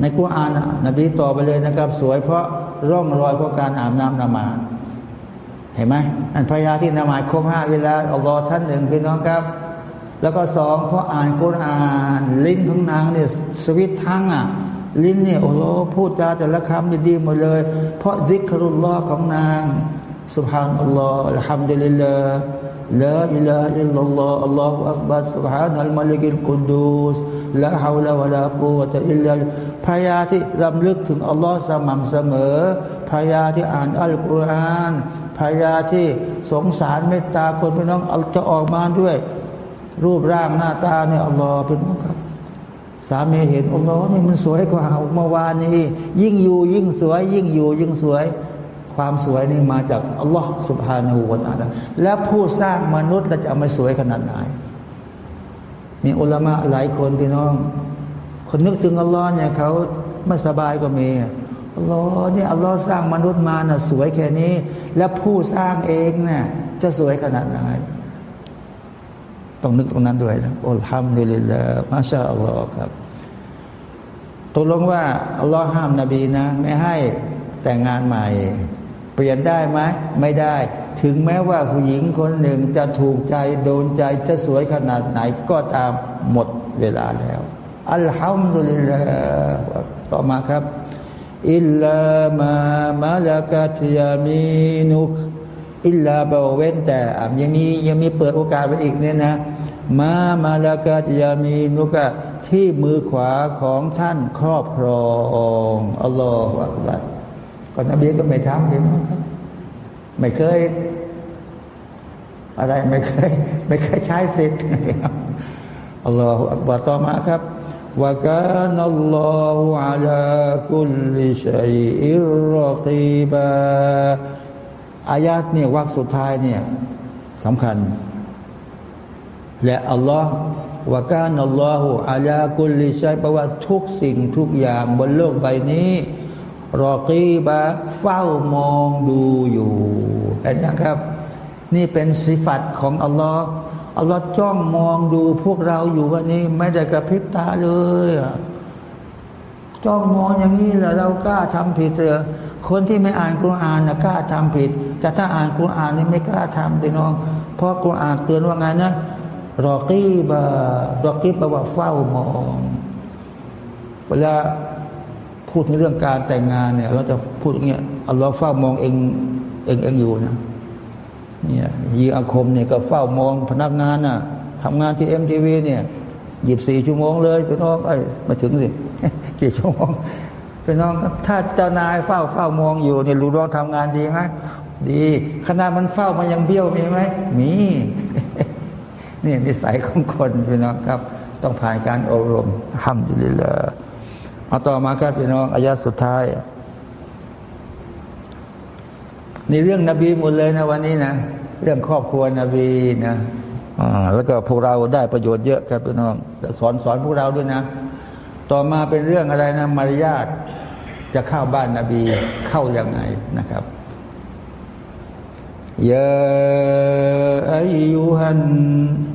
ในกุรอานนบีตอบไปเลยนะครับ สวยเพราะร่องรอยเพราะการอาบน้ำนมาเห็นไหมอันภรรยาที่นมาครบห้าเวลาอัลลอฮ์ท่านหนึ่งพี่น้องครับ แล้วก็สองเพราะอ่านกุรอาน ลิ้นของนางเนี่ย sweet ทั้งอะ ลิ้นเนี่ยโอ้โหพูดจาแต่ละคำดีหมดเลย เพราะดิครุลลอของนางสุบฮานัลลอฮ์อัลฮัมดุลิลลาห์ลาอิลาฮอิลลัลลอฮ์อัลลอฮฺอักบัรสุบฮานัลมาลิกิลกุดูสลาฮาวลาวะลากูวะตะอิลลัลพยาที่รำลึกถึงอัลลอฮ์สม่ำเสมอภรรยาที่อ่านอัลกุรอานภรรยาที่สงสารเมตตาคนพี่น้องจะออกมาด้วย รูปร่างหน้าตาเนี่ยอัลลอฮ์เป็นมุครับ สามีเห็นอัลลอฮ์นี่มันสวยกว่าเมื่อวานนี้ ยิ่งอยู่ยิ่งสวย ยิ่งอยู่ยิ่งสวย ความสวยนี่มาจากอัลลอฮ์สุบฮานาหูวาตาลและผู้สร้างมนุษย์จะจะมาสวยขนาดไหนมีอุลามะหลายคนพี่น้อง คนนึกถึงอัลลอฮ์เนี่ยเขาไม่สบายก็มีอัลลอฮ์เนี่ยอัลลอฮ์สร้างมนุษย์มาน่ะสวยแค่นี้ และผู้สร้างเองเนี่ยจะสวยขนาดไหน ต้องนึกตรงนั้นด้วยนะอัลฮัมดุลิลลาห์มาชาอัลลอฮ์ครับตกลงว่าอัลลอฮ์ห้ามนบีนะ ไม่ให้แต่งงานใหม่ไปลี่ยนได้ไหมไม่ได้ ถึงแม้ว่าผู้หญิงคนหนึ่งจะถูกใจโดนใจจะสวยขนาดไหนก็ตามหมดเวลาแล้ว อัลฮัมดุลิลลาห์ต่อมาครับอิลลามามะลากาตยามีนุกอิลลาบาเว้นแต่ยังมียังมีเปิดโอกาสไปอีกเนี่ยนะ มามาลากาตยามีนุกะที่มือขวาของท่านครอบครองอัลลอฮฺอักบัรก่อนนบีก็ไม่ทำเองไม่เคย อะไรไม่เคย ไม่เคยใช้สิทธิ์อัลลอฮฺอักบัรต่อมาครับว่าการอัลลอฮฺอัลาคุลิชัยอิรกีบาอายาตเนี่ยวักสุดท้ายเนี่ยสำคัญ และอัลลอฮ์ว่าการอัลลอฮฺอาลากุลิชัยแปลว่าทุกสิ่งทุกอย่างบนโลกใบนี้ รอกีบะเฝ้ามองดูอยู่เห็นไหครับ นี่เป็นสิฟัตของอัลลอฮ์อัลลอฮ์จ้องมองดูพวกเราอยู่วันนี้ ไม่ได้กระพริบตาเลยจ้องมองอย่างนี้แล้วเรากล้าทำผิดเถอคนที่ไม่อ่านกุรอานนะกล้าทำผิด แต่ถ้าอ่านกุรอานนี่ไม่กล้าทำพี่น้อง เพราะกุรอานเตือนว่าไงนะ รอกีบารอกีบแปลว่าเฝ้ามอง เวลาพูดในเรื่องการแต่งงานเนี่ย เราจะพูดอย่างเงี้ยอัลลอฮ์เฝ้ามองเองเองเองอยู่นะเนี่ยยีอาคมเนี่ยก็เฝ้ามองพนักงานน่ะทำงานที่เอ็มทีวีเนี่ยหยิบสี่ชั่วโมงเลยพี่น้องไอ้มาถึงสิกี่ชั่วโมงพี่น้องถ้าเจ้านายเฝ้าเฝ้ามองอยู่เนี่ยรู้ร้องทำงานดีไหมดีขณะมันเฝ้ามันยังเบี้ยวมีไหมมี นี่นิสัยของคนพี่น้องครับ ต้องผ่านการอบรมห้ามดีเลยเอาต่อมาครับพี่น้องอายาสุดท้ายนี่เรื่องนบีหมดเลยนะวันนี้นะเรื่องครอบครัวนบีนะแล้วก็พวกเราได้ประโยชน์เยอะครับพี่น้องสอนสอนพวกเราด้วยนะ ต่อมาเป็นเรื่องอะไรนะ มารยาทจะเข้าบ้านนาบีเข้ายังไงนะครับยาอายุฮัน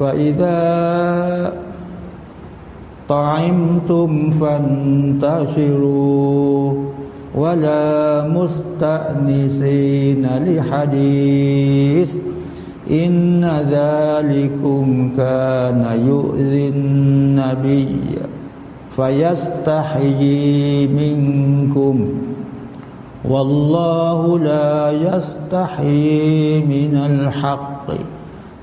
فإذا طعمتم فانتشروا ولا مستأنسين لحديث إن ذلكم كان يؤذي النبي فيستحيي منكم والله لا يستحيي من الحق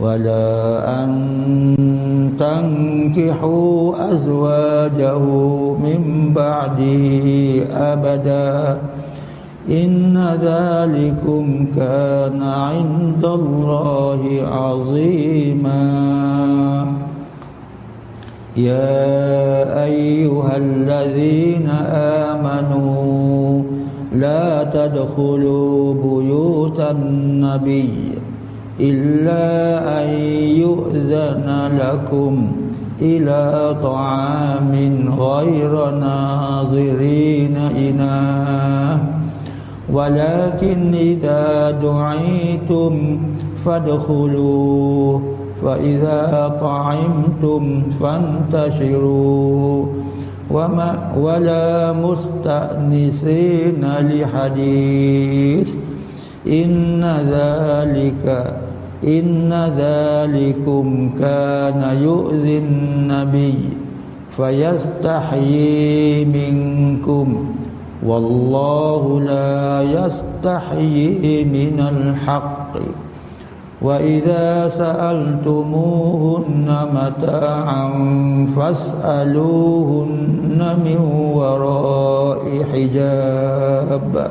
ولا أن تنكحوا أزواجه من بعده أبدا. إن ذلكم كان عند الله عظيما. يا أيها الذين آمنوا لا تدخلوا بيوت النبي إلا أن يؤذن لكم إلى طعام غير ناظرين إناه. ولكن إذا دعيتم فادخلوا فإذا طعمتم فانتشروا. وما ولا مستأنسين لحديث إن ذلك อินนาซาลิกุมกานยุซินนบีฟยัสตาฮีมิงกุม والله لا يستحيي من الحق وإذا سألتموهن متاعا فاسألوهن من وراء حجاب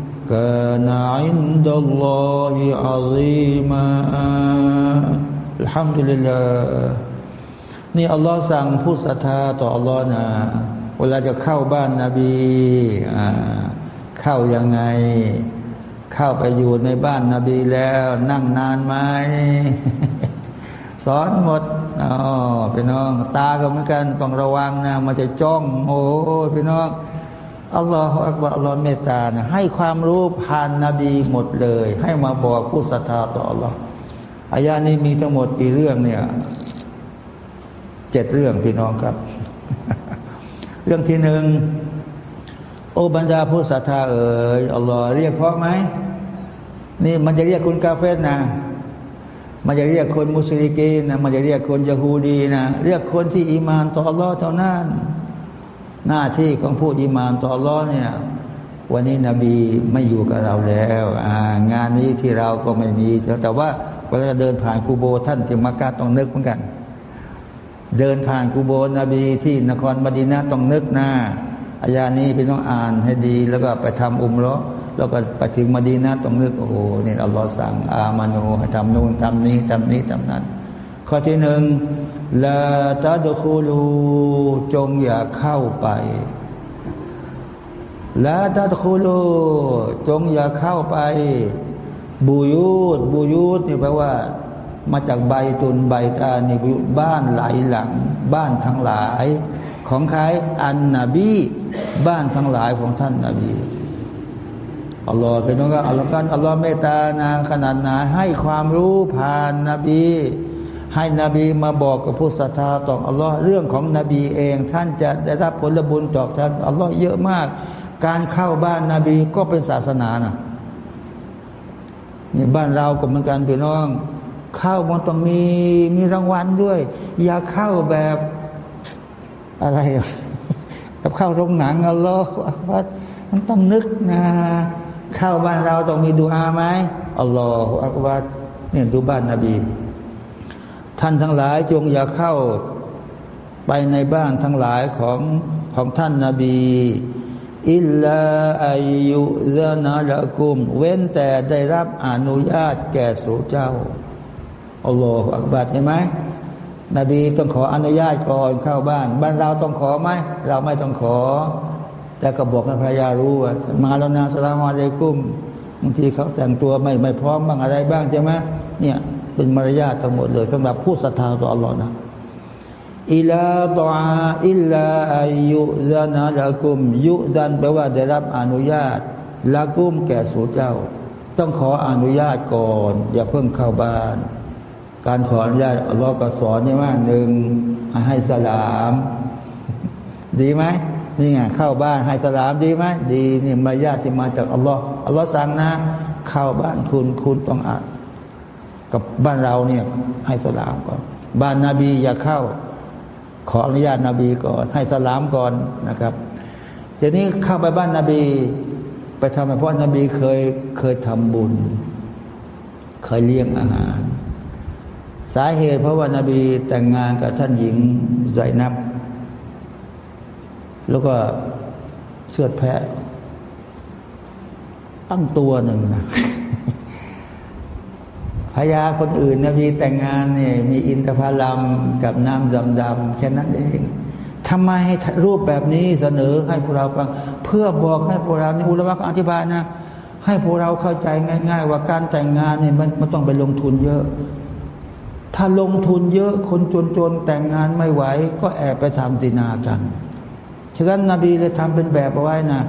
كان عند الله عظيما الحمد لله นี่อัลลอฮ์สั่งผู้ศรัทธาต่ออัลลอฮ์นะเวลาจะเข้าบ้านนาบีเข้ายังไง เข้าไปอยู่ในบ้านนาบีแล้ว นั่งนานไหมสอนหมดอ๋อพี่น้อง ตาก็เหมือนกันต้องระวังนะมันจะจ้อง โอ้พี่น้อง อัลลอฮฺอักบารอัลลอฮ์เมตตานะให้ความรู้ผ่านนาบีหมดเลย ให้มาบอกผู้ศรัทธาต่ออัลลอฮ์อายานี้มีทั้งหมดกี่เรื่องเนี่ยเจ็ดเรื่องพี่น้องครับ เรื่องที่หนึ่งโอบรรดาผู้ศรัทธาเอ๋ยอัลลอฮ์เรียกเพราะไหมนี่มันจะเรียกคุณกาเฟสนะ มันจะเรียกคนมุสลิกีนะมันจะเรียกคนยะฮูดีนะเรียกคนที่อีมานต่ออัลลอฮ์เท่านั้น หน้าที่ของผู้อีมานต่ออัลลอฮ์เนี่ย วันนี้นบีไม่อยู่กับเราแล้วงานนี้ที่เราก็ไม่มี แต่ว่าเวลาเดินผ่านคูโบท่านที่มักกะต้องนึกเหมือนกัน เดินผ่านกูโบนบีที่นครมดีนาต้องนึกหน้าอายานี้พี่ต้องอ่านให้ดี แล้วก็ไปทำอุมรอแล้วก็ไปถึงมดีนาต้องนึกโอ้โหนี่อัลลอฮ์สั่งอามานูให้ทำนู่นทำนี้ทำนี้ทำนั้น ข้อที่หนึ่งลาตาดคูลูจงอย่าเข้าไปลาตาดคูลูจงอย่าเข้าไป บูยูดบูยูดนี่แปลว่า มาจากใบตุนใบตานี่บ้านหลายหลัง บ้านทั้งหลาย ของใครอันนบีบ้านทั้งหลายของท่านนบีอัลลอฮ์เป็นน้องอัลลอฮ์กันอัลลอฮ์เมตตานาขนาดไหนให้ความรู้ผ่านนบี ให้นบีมาบอกกับผู้ศรัทธาต่ออัลลอฮ์เรื่องของนบีเอง ท่านจะได้รับผลบุญตอบแทนอัลลอฮ์เยอะมาก การเข้าบ้านนาบีก็เป็นศาสนานะนี่บ้านเราก็เหมือนกันพี่น้อง เข้ามันต้องมีมีรางวัลด้วย อย่าเข้าแบบอะไรกับเข้าโรงหนังอัลลอฮฺว่ามันต้องนึกนะ เข้าบ้านเราต้องมีดูอาไหมอัลลอฮฺอักบัดเนี่ยดูบ้านนบี ท่านทั้งหลายจงอย่าเข้าไปในบ้านทั้งหลายของของท่านนาบี อิลลาอายุซานาละกุม เว้นแต่ได้รับอนุญาตแก่สู่เจ้าอัลลอฮฺอักบัดเห็นไหมนบีต้องขออนุญาตก่อนเข้าบ้าน บ้านเราต้องขอไหมเราไม่ต้องขอ แต่ก็บอกให้ภรรยารู้ว่ามาแล้วนะสลามอะลัยกุมบางทีเขาแต่งตัวไม่ไม่พร้อมบ้างอะไรบ้างใช่ไหมเนี่ย เป็นมารยาททั้งหมดเลยสำหรับผู้ศรัทธาต่ออัลลอฮ์นะอิลาตอาอิลลาอายุซานะละกุม ยุซันแปลว่าได้รับอนุญาตละกุมแก่สู่เจ้า ต้องขออนุญาตก่อน อย่าเพิ่งเข้าบ้าน การขออนุญาตอัลลอฮ์ก็สอนใช่ไหมหนึ่งให้สลาม ดีไหมนี่ไงเข้าบ้านให้สลามดีไหมดีนี่มารยาทที่มาจากอัลลอฮ์อัลลอฮ์สั่งนะ เข้าบ้านคุณคุณต้องอ่าน กับบ้านเราเนี่ยให้สลามก่อน บ้านนาบีอย่าเข้า ขออนุญาตนบีก่อน ให้สลามก่อนนะครับทีนี้เข้าไปบ้านนาบี ไปทำเพราะนบีเคยเคยทำบุญ เคยเลี้ยงอาหาร สาเหตุเพราะว่านาบีแต่งงานกับท่านหญิงไซนับ แล้วก็เชือดแพะ ตั้งตัวหนึ่งนะ พญาคนอื่นนบีแต่งงานเนี่ยมีอินทผลัมกับน้ำดำๆแค่นั้นเองทำไมให้รูปแบบนี้เสนอให้พวกเราฟังเพื่อบอกให้พวกเราในอุลมะอธิบายนะ ให้พวกเราเข้าใจง่าย ๆ ว่าการแต่งงานเนี่ยมันมันต้องไปลงทุนเยอะ ถ้าลงทุนเยอะคนจนๆแต่งงานไม่ไหว ก็แอบไปทำตินากันฉะนั้นนบีเลยทำเป็นแบบเอาไว้นะ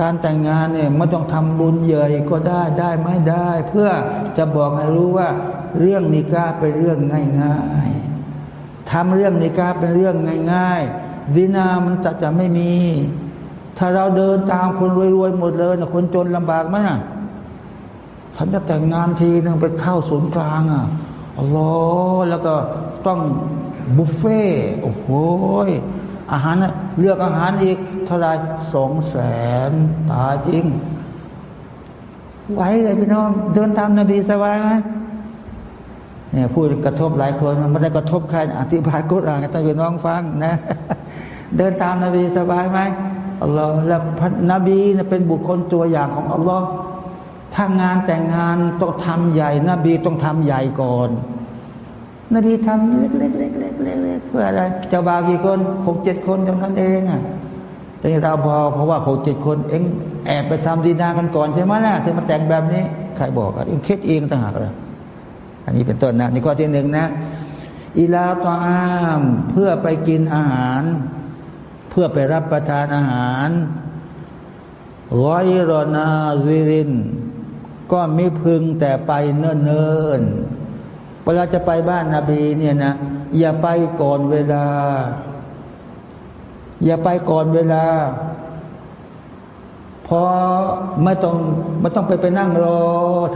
การแต่งงานเนี่ยไม่ต้องทำบุญเยอะก็ได้ได้ไม่ได้ เพื่อจะบอกให้รู้ว่า เรื่องนิกาเป็นเรื่องง่ายทำเรื่องนิกาเป็นเรื่องง่ายๆซินามันจะจะไม่มี ถ้าเราเดินตามคนรวยๆหมดเลยนะคนจนลำบากไหมอะฉันจะแต่งงานทีนึงไปเข้าศูนย์กลางอะอ๋อแล้วก็ต้องบุฟเฟ่โอ้โห อาหารเลือกอาหารอีกเท่าไรสองแสนตาจริงไหวเลยพี่น้อง เดินตามนบีสบายไหมเนี่ยพูดกระทบหลายคนมันไม่ได้กระทบใครอธิบายกุรอานต้องพี่น้องฟังนะ เดินตามนบีสบายไหมอัลลอฮ์และพระนบีเป็นบุคคลตัวอย่างของอัลลอฮ์ถ้างานแต่งงานต้องทำใหญ่ นบีต้องทำใหญ่ก่อน นบีทำเล็กๆเล็กๆเล็กๆเพื่ออะไรเจ้าบ่าวกี่คนหกเจ็ดคนเท่านั้นเองอะแต่เราพอเพราะว่าหกเจ็ดคน เองแอบไปทำดีนากันก่อนใช่ไหมล่ะถึงมาแต่งแบบนี้ ใครบอกอะเองคิดเองต่างหากเลยอันนี้เป็นต้นนะนี่ข้อที่หนึ่งนะอิลาตอามเพื่อไปกินอาหาร เพื่อไปรับประทานอาหารร้อยรนาซิริน ก็ไม่พึงแต่ไปเนิ่นๆ วลาจะไปบ้านนาบีเนี่ยนะอย่าไปก่อนเวลา อย่าไปก่อนเวลา พอไม่ต้องไม่ต้องไปไปนั่งรอ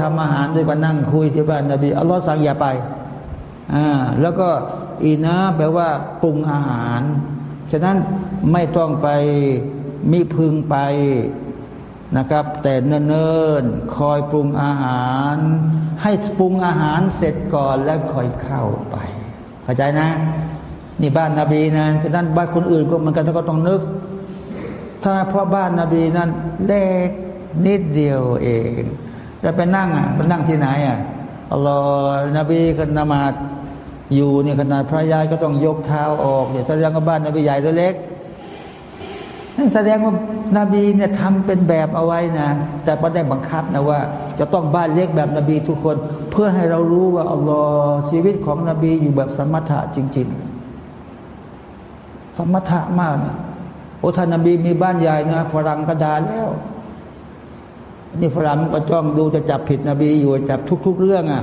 ทำอาหารด้วยมานั่งคุยที่บ้านนบีอัลลอฮ์สั่งอย่าไปอ่าแล้วก็อีนะแปลว่าปรุงอาหาร ฉะนั้นไม่ต้องไปมีพึงไป นะครับ แต่เนิ่นๆคอยปรุงอาหาร ให้ปรุงอาหารเสร็จก่อนแล้วค่อยเข้าไปเข้าใจนะ นี่บ้านนาบีนะฉะนั้นบ้านคนอื่นก็มันกันก็ต้องนึก ถ้าเพราะบ้านนาบีนั้นเล็กนิดเดียวเองจะไปนั่งอะไปนั่งที่ไหนอะอัลลอฮ์นบีก็นมาดอยู่เนี่ยขนาดพระยายก็ต้องยกเท้าออกเนี่ยแสดงว่าบ้านนบีใหญ่ตัวเล็ก นั่นแสดงว่านาบีเนี่ยทำเป็นแบบเอาไว้นะ แต่ประได้บังคับนะว่า จะต้องบ้านเล็กแบบนบีทุกคน เพื่อให้เรารู้ว่าอัลลอฮ์ชีวิตของนบีอยู่แบบสมถะจริง ๆ สมถะมากนะโอ้ท่านนบีมีบ้านใหญ่นะฝรั่งกระดาแล้วนี่ฝรั่งก็จ้องดูจะจับผิดนบีอยู่จับทุก ๆ เรื่องอะ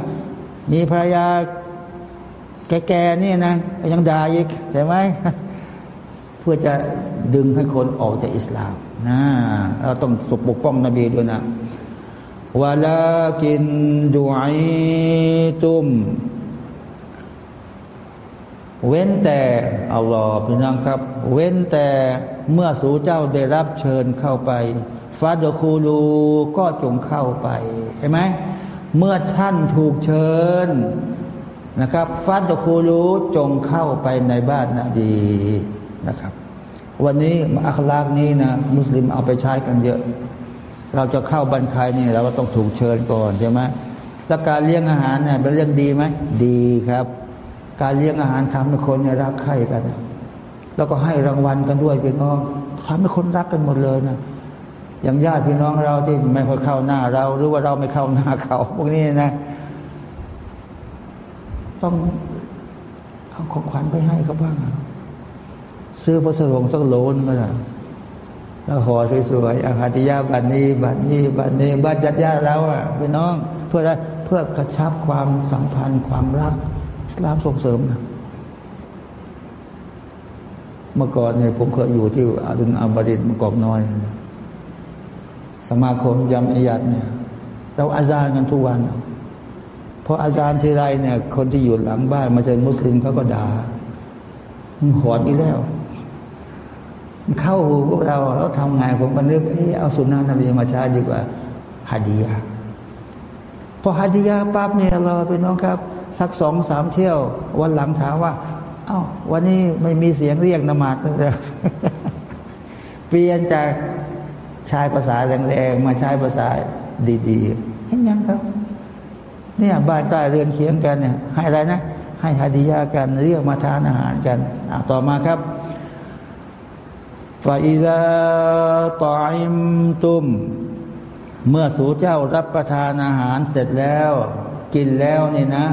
มีภรรยาแก่ๆนี่นะยังด่าอีกใช่ไหม เพื่อจะดึงให้คนออกจากอิสลามนะเราต้องสปกป้องนบีด้วยนะวลากินดูไอตุมเว้นแต่อัลลอฮ์พี่น้องครับ เว้นแต่เมื่อสู่เจ้าได้รับเชิญเข้าไปฟาดคูลูก็จงเข้าไปเห็นไหมเมื่อท่านถูกเชิญนะครับฟาดคูลูจงเข้าไปในบ้านนบี นะครับ วันนี้อัคลากนี้นะมุสลิมเอาไปใช้กันเยอะ เราจะเข้าบ้านใครนี่เราก็ต้องถูกเชิญก่อนใช่ไหมแล้วการเลี้ยงอาหารเนี่ยเป็นเรื่องดีไหมดีครับ การเลี้ยงอาหารทำให้คนเนี่ยรักใคร่กัน แล้วก็ให้รางวัลกันด้วยพี่น้องทำให้คนรักกันหมดเลยนะอย่างญาติพี่น้องเราที่ไม่ค่อยเข้าหน้าเรา หรือว่าเราไม่เข้าหน้าเขาพวกนี้นะ ต้องเอาของขวัญไปให้เขาบ้าง ซื้อพระสงฆ์สักโลนก็ได้แล้วห่อสวยๆอาหารที่ยาบันนี้บันนี้บันนี้บันจัดญาติเราอะพี่น้อง เพื่อเพื่อกระชับความสัมพันธ์ความรักสลามส่งเสริมนะเมื่อก่อนเนี่ยผมเคยอยู่ที่อาดุนอับดินมกอกน้อย สมาคมยำอิยัดเนี่ย เราอาจารย์กันทุกวันเพราะอาจารย์ทีไรเนี่ย คนที่อยู่หลังบ้านมาเจอมุสลิมเขาก็ด่าหอนอีกแล้ว เข้าหูพวกเราแล้วทำไงผมก็นึกเอาสุนนะนบีมาใช้ดีกว่าฮาดียาพอฮาดียาปั๊บเนี่ยเราไปน้องครับ สักสองสามเที่ยว วันหลังถามว่า เอา้าวันนี้ไม่มีเสียงเรียกนมาดเลยเปลี่ยนจากใช้ภาษาแรงๆมาใช้ภาษาดีๆเห็นยังครับ เนี่ยบ้านใต้เรือนเคียงกันเนี่ย ให้อะไรนะ ให้ฮาดียากันเรียกมาทานอาหารกันต่อมาครับ ฟาอิลาตออิมตุม เมื่อสูเจ้ารับประทานอาหารเสร็จแล้ว กินแล้วนี่นะ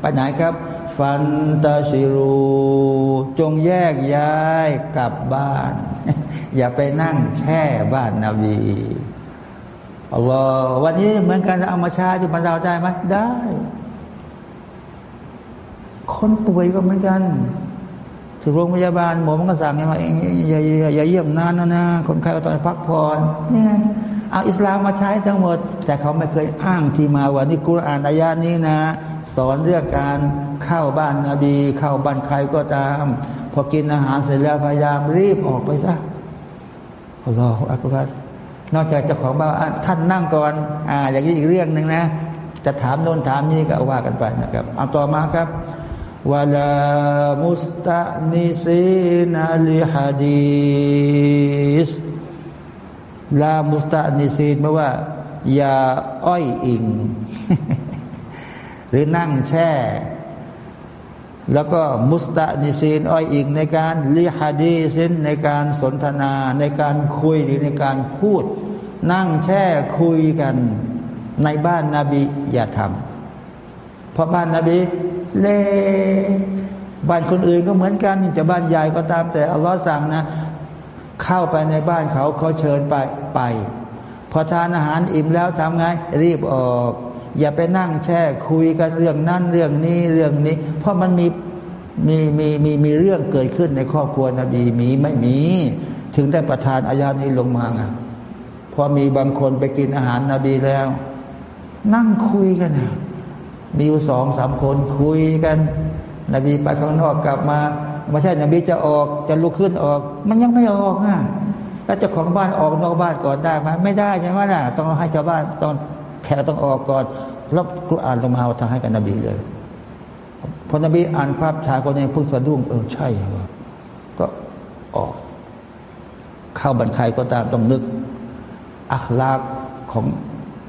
ไปไหนครับ ฟันตาชิรูจงแยกย้ายกลับบ้าน อย่าไปนั่งแช่บ้านนาบีอัลลอฮ์วันนี้เหมือนกันเอามาชาที่บรรดาได้ไหมได้ คนป่วยก็เหมือนกัน ถึงโรงพยาบาลหมอมันก็สั่งไงว่าอย่าอย่าอย่าเยี่ยมนานนะนะคนไข้ก็ต้องพักผ่อนเนี่ยเอาอิสลามมาใช้ทั้งหมด แต่เขาไม่เคยอ้างที่มาว่านี่กุรอานอายานี้นะ สอนเรื่องการเข้าบ้านนาบีเข้าบ้านใครก็ตาม พอกินอาหารเสร็จแล้วพยายามรีบออกไปซะอัลลอฮฺอักบัรนอกจากเจ้าของบ้านท่านนั่งก่อนอ่าอย่างนี้อีกเรื่องหนึ่งนะ จะถามโน่นถามนี่ก็ว่ากันไปนะครับเอาต่อมาครับ ولا مستأنسين لحديث ولا مستأنسين แปลว่า อย่าอ้อยอิ่ง หรือนั่งแช่ แล้วก็มุสตะนิซีนอ้อยอิงในการลิฮะดีซินในการสนทนาในการคุยหรือในการพูด นั่งแช่คุยกัน ในบ้านนาบีอย่าทำ เพราะบ้านนาบีเล่บ้านคนอื่นก็เหมือนกันจะบ้านใหญ่ก็ตามแต่อัลลอฮ์สั่งนะ เข้าไปในบ้านเขาเขาเชิญไปไป พอทานอาหารอิ่มแล้วทำไง รีบออก อย่าไปนั่งแช่คุยกันเรื่องนั่นเรื่องนี้เรื่องนี้ เพราะมันมีมีมีมีมีเรื่องเกิดขึ้นในครอบครัวนบีมีไม่มี ถึงได้ประทานอายานี้ลงมาไงพอมีบางคนไปกินอาหารนาบีแล้ว นั่งคุยกันนะ มีอยู่สองสามคนคุยกัน นบีไปข้างนอกกลับมาไม่ใช่นบีจะออกจะลุกขึ้นออก มันยังไม่ออกอะแล้วเจ้าของบ้านออกนอกบ้านก่อนได้ไหมไม่ได้ใช่ไหมล่ะต้องให้ชาวบ้านต้องแขกต้องออกก่อนแล้วกุรอานลงมาเอาทางให้กับนบีเลยพอนบีอ่านภาพชายคนนี้พุ่งสะดุ้งเออใช่ก็ออก เข้าบรรคายก็ตามต้องนึกอัคลากของ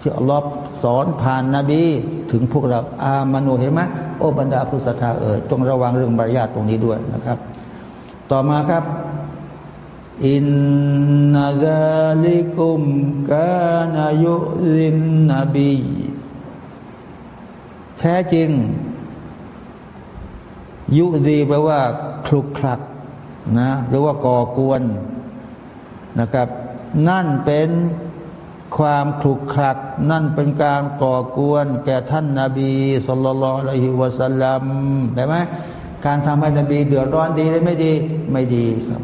ที่อัลลอฮ์สอนผ่านนาบี ถึงพวกเราอามานูเห็นไหมโอ้บรรดาผู้ศรัทธาเอ๋ยต้องระวังเรื่องบารยาทตรงนี้ด้วยนะครับ ต่อมาครับอินนาซาลิกุมกานายุลินนบีแท้จริง ยุดีแปลว่าคลุกคลักนะหรือว่าก่อกวนนะครับ นั่นเป็น ความขลุกขลักนั่นเป็นการก่อกวน แก่ท่านนาบีสุลต่านละฮิวะสัลลัมเห็นไหมการทำให้นบีเดือดร้อนดีหรือไม่ดี ไม่ดีครับ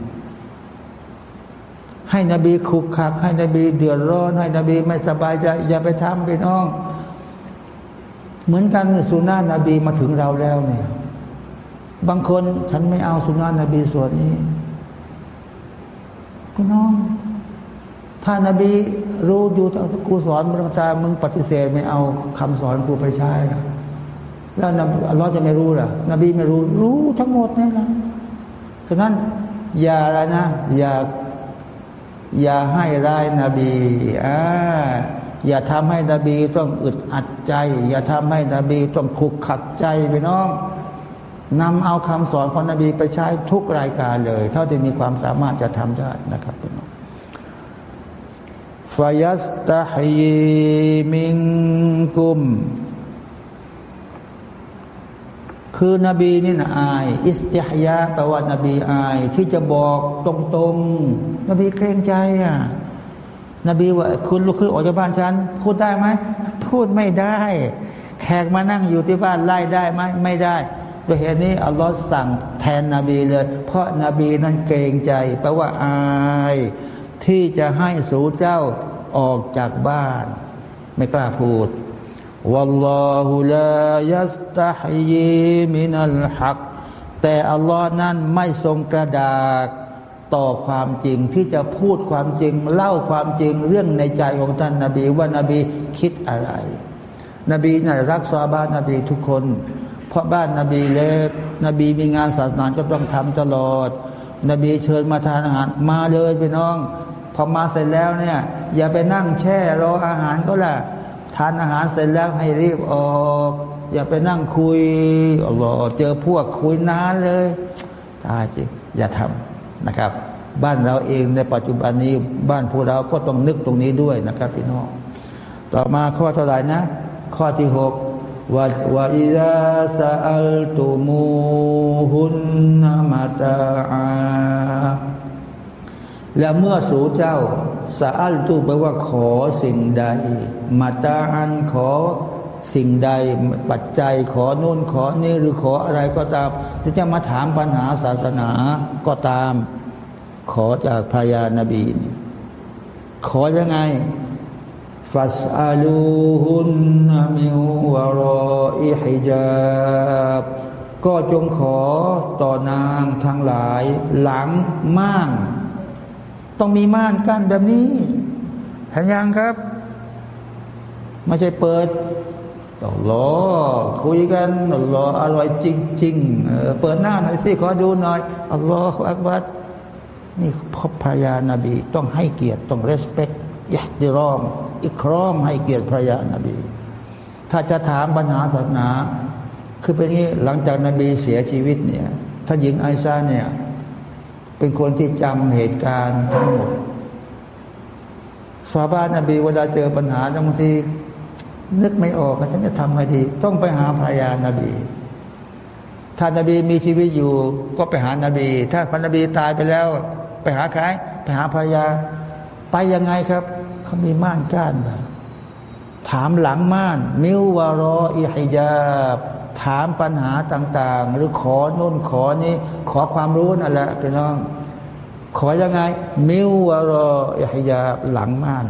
ให้นบีขุกขัก ให้นบีเดือดร้อน ให้นบีไม่สบายใจอย่าไปทำไปน้อง เหมือนกันสุนานะนบีมาถึงเราแล้วเนี่ย บางคนฉันไม่เอาสุนานะนบีส่วนนี้พี่น้อง ถ้านาบีรู้อยู่ครูสอนมึงตามึงปฏิเสธไม่เอาคำสอนครูไปใช้แล้วนอัลลอฮ์จะไม่รู้หรอนบีไม่รู้ รู้ทั้งหมดนี่นะฉะนั้นอย่าอะไรนะ อย่า อย่าให้ร้ายนาบีอ่าอย่าทำให้นบีต้องอึดอัดใจ อย่าทำให้นบีต้องขุกขัดใจไปน้องนำเอาคำสอนของนบีไปใช้ทุกรายการเลย เท่าที่มีความสามารถจะทำได้นะครับ ฟายัสตาฮีมิงกุม คือนบีนี่นะอาย อิสติฮยาแปลว่านบีอาย ที่จะบอกตรงๆ นบีเกรงใจอะนบีว่าคุณลูกคือออกจากบ้านฉัน พูดได้ไหม พูดไม่ได้ แขกมานั่งอยู่ที่บ้านไล่ได้ไหมไม่ได้ด้วยเหตุนี้อัลลอฮ์สั่งแทนนบีเลย เพราะนาบีนั้นเกรงใจแปลว่าอาย ที่จะให้สู่เจ้าออกจากบ้าน ไม่กล้าพูดวัลลอฮุลายัสตาฮีมินัลฮักแต่อัลลอฮ์นั้นไม่ทรงกระดากต่อความจริงที่จะพูดความจริง เล่าความจริงเรื่องในใจของท่านนาบีว่านาบีคิดอะไร นบีน่ะรักษาบ้านนาบีทุกคน เพราะบ้านนาบีเล็กนบีมีงานศาสนาก็ต้องทำตลอด นบีเชิญมาทานอาหารมาเลยพี่น้อง พอมาเสร็จแล้วเนี่ย อย่าไปนั่งแช่รออาหารก็แหละทานอาหารเสร็จแล้วให้รีบออก อย่าไปนั่งคุยอัลลอฮ์เจอพวกคุยนานเลยตายจริงอย่าทำนะครับ บ้านเราเองในปัจจุบันนี้บ้านพวกเราก็ต้องนึกตรงนี้ด้วยนะครับพี่น้องต่อมาข้อเท่าไหร่นะ ข้อที่หกวะวะอิซาซาอัลตุมูฮุนนามาตาอา และเมื่อสู่เจ้าสาอัลตุแปลว่าขอสิ่งใด มาตาอันขอสิ่งใดปัจจัยขอนู่นขอนี่หรือขออะไรก็ตามที่จะมาถามปัญหาศาสนาก็ตาม ขอจากพระยานาบีขอยังไงฟัสอาลูฮุนมิวรออิฮิจาบก็จงขอต่อนางทั้งหลายหลังม่าน ต้องมีม่านกั้นแบบนี้เห็นยังครับ ไม่ใช่เปิดอัลลอคุยกันอัลลอฮ์อร่อยจริงๆเปิดหน้าหน่อยสิขอดูหน่อยอัลลอฮ์อักบัดนี่พบพยานาบี ต้องให้เกียรติต้อง respect ยักดิรอมอิครอมให้เกียรติพระยานาบี ถ้าจะถามปัญหาศาสนา คือเป็นนี้หลังจากนาบีเสียชีวิตเนี่ยท่านหญิงไอซาเนี่ย เป็นคนที่จำเหตุการณ์ทั้งหมดสวาบานนบีเวลาเจอปัญหาบางทีนึกไม่ออกฉันจะทำไงดี ต้องไปหาภรรยานาบีถ้านบีมีชีวิตอยู่ก็ไปหานาบี ถ้าพระนบีตายไปแล้ว ไปหาใครไปหาภรรยา ไปยังไงครับเขามีม่านก้านมาถามหลังม่าน มิววารออิฮิยาบ ถามปัญหาต่าง ๆ หรือขอโน่นขอนี้ขอความรู้นั่นแหละพี่น้อง ขอยังไง มิววารออิฮิยาหลังม่าน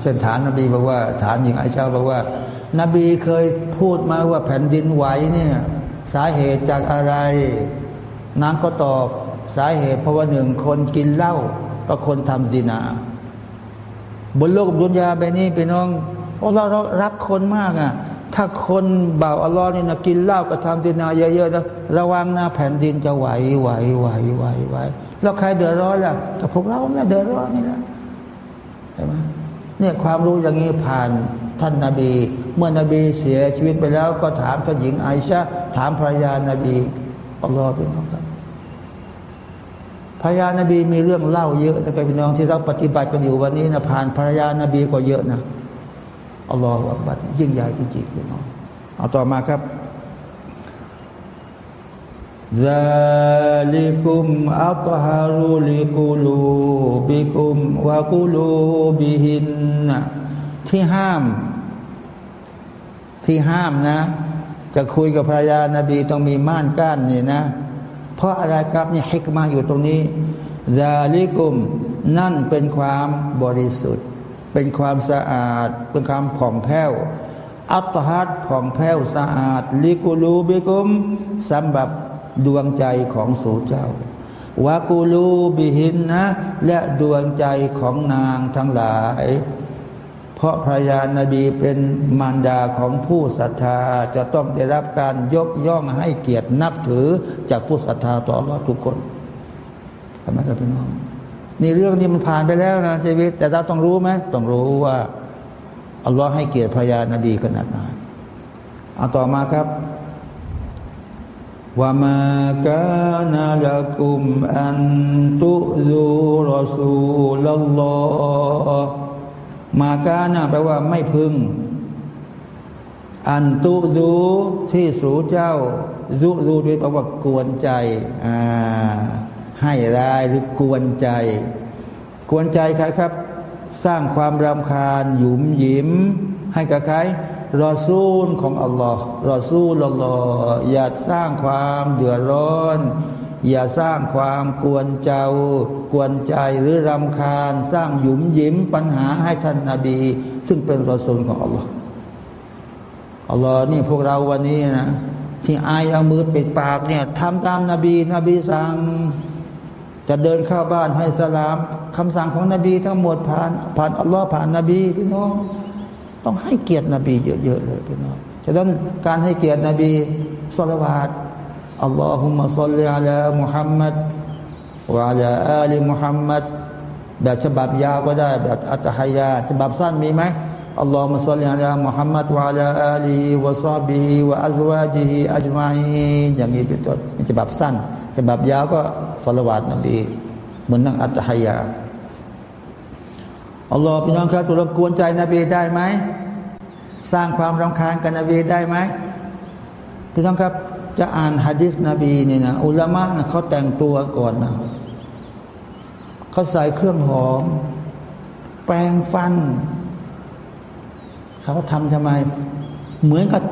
เช่นฐานนบีบอกว่าฐานหญิงไอชาบอกว่า นบีเคยพูดมาว่าแผ่นดินไหวเนี่ย สาเหตุจากอะไรนางก็ตอบสาเหตุเพราะว่าหนึ่งคนกินเหล้าก็คนทำดินา บนโลกดุนยาไปนี้ไปน้องอัลลอฮ์รักคนมากอะ ถ้าคนบ่าวอัลลอฮ์นี่นะกินเหล้าก็ทำดินาเยอะๆนะระวังหนะแผ่นดินจะไหวไหวไหวไหวไหวแล้วใครเดือดร้อนล่ะแต่พวกเราเนี่ยเดือดร้อนนี่แหละใช่ไหมเนี่ยความรู้อย่างนี้ผ่านท่านนาบี เมื่อนบีเสียชีวิตไปแล้วก็ถามท่านหญิงไอชาถามภรรยานาบีอัลลอฮฺเป็นองครับภรรยานาบีมีเรื่องเล่าเยอะแต่พี่น้องที่เราปฏิบัติกันอยู่วันนี้นะผ่านภรรยานาบีก็เยอะนะ อัลลอฮฺอักบัดยิ่งใหญ่จริงๆพี่น้องเอาต่อมาครับ ذلكم أطهر لقلوبكم وقلوبهن ที่ห้าม ที่ห้ามนะ จะคุยกับภรรยานาบีต้องมีม่านกั้นนี่นะ เพราะอะไรครับนี่ฮิกมาอยู่ตรงนี้ซาลิกุม นั่นเป็นความบริสุทธิ์ เป็นความสะอาด เป็นความผ่องแผ้ว อัตฮัดผ่องแผ้วสะอาด ลิกุลูบิกุมสำหรับดวงใจของสูเจ้าวากูลูบิหินนะ และดวงใจของนางทั้งหลาย เพราะพระยานาบีเป็นมารดาของผู้ศรัทธาจะต้องได้รับการยกย่องให้เกียรตินับถือจากผู้ศรัทธาต่อรอทุกคนทำไมครับพี่น้อง นี่เรื่องนี้มันผ่านไปแล้วนะชีวิต แต่เราต้องรู้ไหมต้องรู้ว่าอัลลอฮ์ให้เกียรติพญานาบีขนาดไหนเอาต่อมาครับว่ามากานาลกุมอันตุซูรอสูลลอมาการนะแปลว่าไม่พึง อันตุซูที่สูเจ้าซูรูด้วยแปลว่ากวนใจอ่า ให้รายหรือกวนใจ กวนใจใครครับ สร้างความรำคาญหยุมหยิม ให้กับใครรอซูลของอัลลอฮ์รอซูลอัลลอฮ์อย่าสร้างความเดือดร้อน อย่าสร้างความกวนเจ้ากวนใจหรือรำคาญ สร้างหยุมยิ้มปัญหาให้ท่านนาบี ซึ่งเป็นรอซูลของอัลลอฮ์อัลลอฮ์นี่พวกเราวันนี้นะที่อายเอามือปิดปากเนี่ยทำตามนาบี นบีสั่ง จะเดินเข้าบ้านให้สลามคำสั่งของนบีทั้งหมดผ่านผ่านอัลลอฮ์ผ่านนบีพี่น้อง ต้องให้เกียรตินบีเยอะๆเลยพี่น้องฉะนั้นการให้เกียรตินบีสุลวาตอัลลอฮุมะซัลลิอัลามุฮัมมัดวะอัลาอาลีมุฮัมมัดแบบฉบับยาวก็ได้แบบอัตฮายาฉบับสั้นมีไหมอัลลอฮุมะซัลลิอัลามุฮัมมัดวะอัลาอาลีวะซาบีวะอัลวาจีฮิอัจมาอีอย่างนี้เป็นต้นฉบับสั้น ฉบับยาวก็สุลวาตนบีเหมือนนั่งอัตฮายาอัลลอฮ์พี่น้องครับตัวรบกวนใจนบีได้ไหมสร้างความรำคาญกับนบีได้ไหมพี่น้องครับ จะอ่านฮะดิษนบีเนี่ยนะอุลามะนะเขาแต่งตัวก่อนนะเขาใส่เครื่องหอม แปรงฟันเขาทำทำไม เหมือนกับ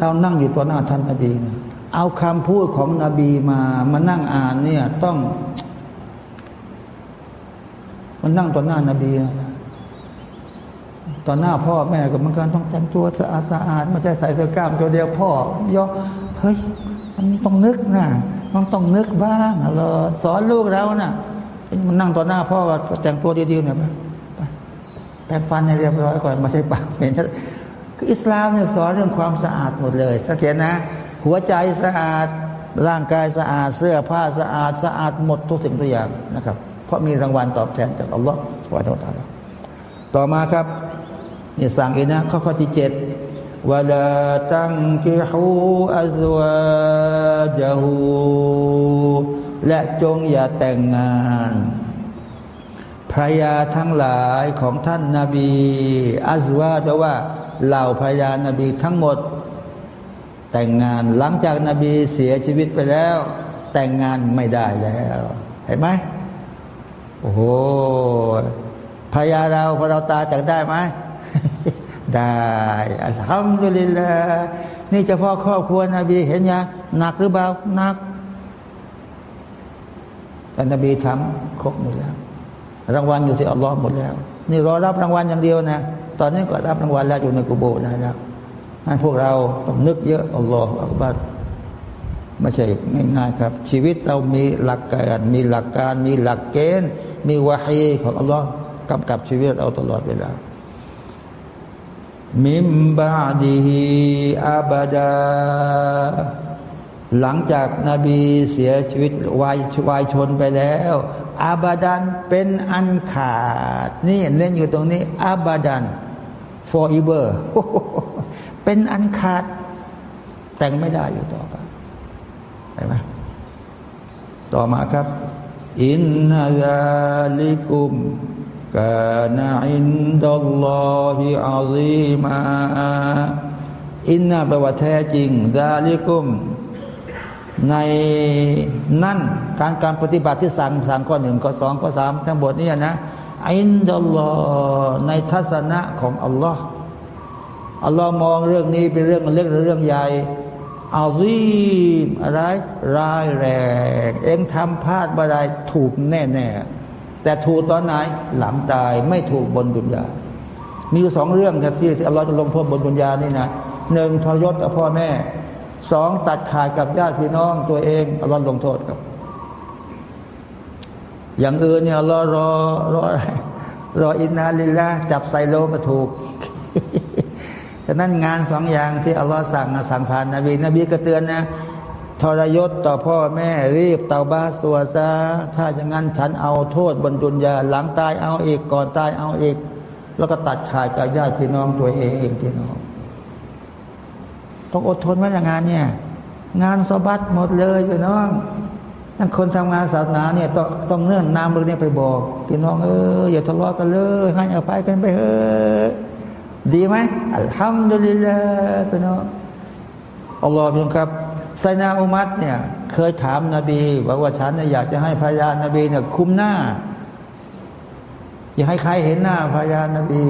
เรานั่งอยู่ต่อหน้าท่านนบีนะ เอาคำพูดของนบีมามานั่งอ่านเนี่ยต้อง มันนั่งต่อหน้านบีต่อหน้าพ่อแม่ก็มันการต้องแต่งตัวสะอาดสะอาดไม่ใช่ใส่เสื้อกล้ามตัวเดียวพ่อยอเฮ้ยมันต้องนึกนะมันต้องนึกบ้างเราสอนลูกเรานะ่ะมันนั่งต่อหน้าพ่อก็แต่งตัวดีๆเนี่ยไปแปรงฟันให้เรียบร้อยก่อนไม่ใช่ปากเห็นคืออิสลามเนี่ยสอนเรื่องความสะอาดหมดเลยสังเกตนะ หัวใจสะอาด ร่างกายสะอาด เสื้อผ้าสะอาดสะอาดหมดทุกสิ่งทุกอย่างนะครับ เพราะมีรางวัลตอบแทนจากอัลลอฮฺสุบฮานาอัลลอฮต่อมาครับนี่สั่งอีกนะข้อข้อที่เจ็ดวลาตังกิฮูอัซวาจฮูและจงอย่าแต่งงานภรรยาทั้งหลายของท่านนาบีอัซวาแปลว่าเหล่าภรรยานาบีทั้งหมด แต่งงานหลังจากนาบีเสียชีวิตไปแล้ว แต่งงานไม่ได้แล้ว เห็นไหมโอ้โหภรรยาเราพอเราตาจากได้ไหมได้อัลฮัมดุลิลลาห์นี่เฉพาะครอบครัวนบีเห็นยังหนักหรือเปล่าหนักแต่นบีทำครบหมดแล้ว รางวัลอยู่ที่อัลลอฮ์หมดแล้ว นี่รอรับรางวัลอย่างเดียวนะ ตอนนี้ก็รับรางวัลแล้วอยู่ในกุโบได้แล้ว นั่นพวกเราต้องนึกเยอะอัลลอฮ์อักบัดไม่ใช่ง่ายๆครับ ชีวิตเรามีหลักการมีหลักการ มีหลักเกณฑ์ มีวาฮีของอัลลอฮ์กำกับชีวิตเราตลอดเวลามิมบาดีฮีอาบาดา หลังจากนาบีเสียชีวิตวายวายชนไปแล้ว อาบาดันเป็นอันขาด นี่เน้นอยู่ตรงนี้ อาบาดัน forever เป็นอันขาด แต่งไม่ได้อยู่ต่อไปเห็นไหมต่อมาครับ อินนาซาลิกุมกานาอินดัลลอฮิอาซีมาอินนาแปลว่าแท้จริงดาลิกุม ในนั่นการการปฏิบัติที่สั่งสั่งข้อหนึ่งข้อสองข้อสามทั้งหมดนี้นะอินดัลลอฮ์ในทัศนะของอัลลอฮ์ อัลลอฮ์มองเรื่องนี้เป็นเรื่องเล็กหรือเรื่องใหญ่อาซีมอะไรร้ายแรงเองทำพลาดบ่ได้ถูกแน่ๆแต่ถูกตอนไหนหลังตายไม่ถูกบนบุญญามีอยู่สองเรื่องครับที่ที่อัลลอฮ์จะลงโทษบนบุญญานี่นะหนึ่งทรยศต่อพ่อแม่สองตัดขาดกับญาติพี่น้องตัวเองอัลลอฮ์ลงโทษครับ อย่างอื่นเนี่ยรอรอรออะไรรออินนาลิลละจับใส่โลก็ถูก ฉะนั้นงานสองอย่างที่อัลลอฮ์สั่งสั่งผ่านนบีนบีก็เตือนนะทรยศต่อพ่อแม่รีบเตาบ้าสัวซาถ้าอย่างนั้นฉันเอาโทษบนดุนยาหลังตายเอาอีกก่อนตายเอาอีก แล้วก็ตัดขาดจากญาติพี่น้องตัวเองเองพี่น้องต้องอดทนไว้ในงานเนี่ย งานสบัดหมดเลยพี่น้องนั่นคนทำงานศาสนาเนี่ยต้องต้องเนื่องนามเรื่องนี้ไปบอกพี่น้องเอออย่าทะเลาะกันเลยให้อภัยกันไปเออ ดีไหมอัลฮัมดุลิลลาห์พี่น้องอัลลอฮฺพี่น้องครับไซนาอุมัตเนี่ย เคยถามนาบีบอกว่าฉันเนี่ยอยากจะให้ภรรยานาบีเนี่ยคุมหน้า อยากให้ใครเห็นหน้าภรรยานาบี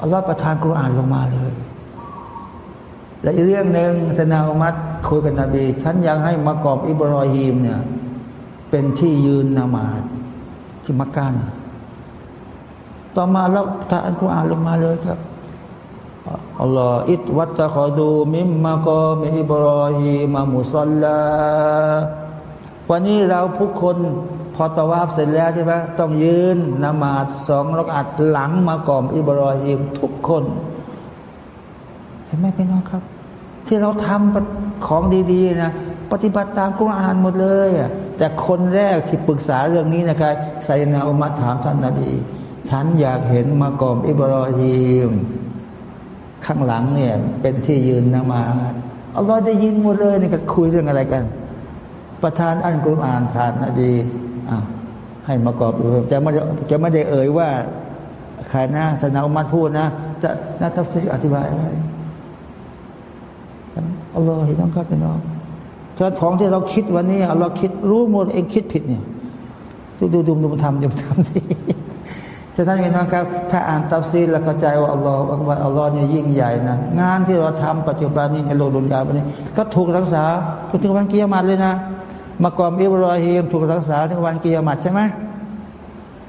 อัลลอฮฺประทานกุรอานลงมาเลย และอีกเรื่องหนึ่งไซนาอุมัตคุยกับนบีฉันอยากให้มากอบอิบรอฮีมเนี่ย เป็นที่ยืนนามาที่มักกะน ต่อมาแล้วทานกุรอานลงมาเลยครับอัลลอฮ์อิดวัตขอดูมิมมากอมิอิบรอฮีมามุสลลาวันนี้เราผู้คนพอตวาฟเสร็จแล้วใช่ไหมต้องยืนนมาดสองรักอัดหลังมากอมอิบรอฮีมทุกคนเห็นไหมพี่น้องครับ ที่เราทำของดีๆนะปฏิบัติตามกุรอานหมดเลยอะแต่คนแรกที่ปรึกษาเรื่องนี้นะครับไซนาอุมัตถามท่านนาบี ฉันอยากเห็นมากอมอิบรอฮีม ข้างหลังเนี่ย เป็นที่ยืนนมาอัลลอฮ์ได้ยินหมดเลยนี่ก็คุยเรื่องอะไรกัน ประธานอันกุรอานผ่านนบีอ่าให้มากอบจะไม่จะไม่ได้เอ่ยว่าใครนะสนาอุมัดพูดนะ จะน่าทัศอธิบายอะไรอัลลอฮ์เห็นน้องครับเป็นน้องฉะนั้นของที่เราคิดวันนี้อัลลอฮ์คิดรู้หมดเองคิดผิดเนี่ย ดูดูดูดูมันทำดูมันทำสิ ฉะนั้นพี่น้องครับ ถ้าอ่านตัฟซีแล้วเข้าใจว่าอัลลอฮฺว่าอัลลอฮ์เนี่ยยิ่งใหญ่นะงานที่เราทำปัจจุบันนี้ในโลกดุนยาวันนี้ ก็ถูกรักษาจนถึงวันกิยามัตเลยนะมากอมอิบรอฮีมถูกรักษาถึงวันกิยามัตใช่ไหม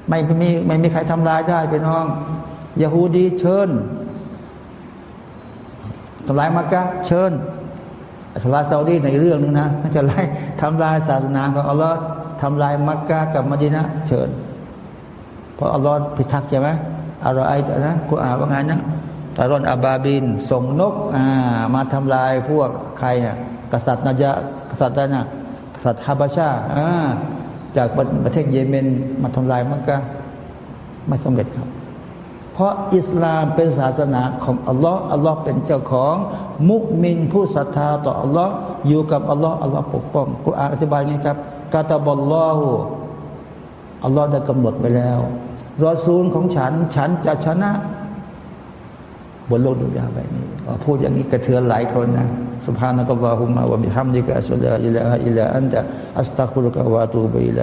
ไม่มีไม่มีใครทำลายได้พี่น้องยาฮูดีเชิญทำลายมักกะเชิญทำลายซาอุดีในเรื่องนึงนะมันจะไล่ทำลายศาสนาของอัลลอฮ์ทำลายมักกะกับมดีนะเชิญ เพราะอัลลอฮ์พิทักษ์ใช่ไหมอะไรไอ้นะกูอ่านว่าไงนะตารอนอาบาบิน ส่งนกอ่ามาทำลายพวกใครอะกษัตริย์นาจากษัตริย์อะไรนะกษัตริย์ฮาบาชาอ่าจากประเทศเยเมนมาทำลายมักกะไม่สำเร็จครับ เพราะอิสลามเป็นศาสนาของอัลลอฮ์อัลลอฮ์เป็นเจ้าของ มุมินผู้ศรัทธาต่ออัลลอฮ์อยู่กับอัลลอฮ์อัลลอฮ์ปกป้องกุรอานอธิบายไงครับกาตาบัลลอฮ์อัลลอฮ์ได้กำหนดไปแล้ว รอซูลของฉัน ฉันจะชนะ บนโลกดุนยาแบบนี้พูดอย่างนี้กระเทือนหลายคนนะสุภาพนักบาฮุมาวะมิฮัมดิกะอัสลาอิลาอิลาอันตะอัสตักุลกะวาตูบิไล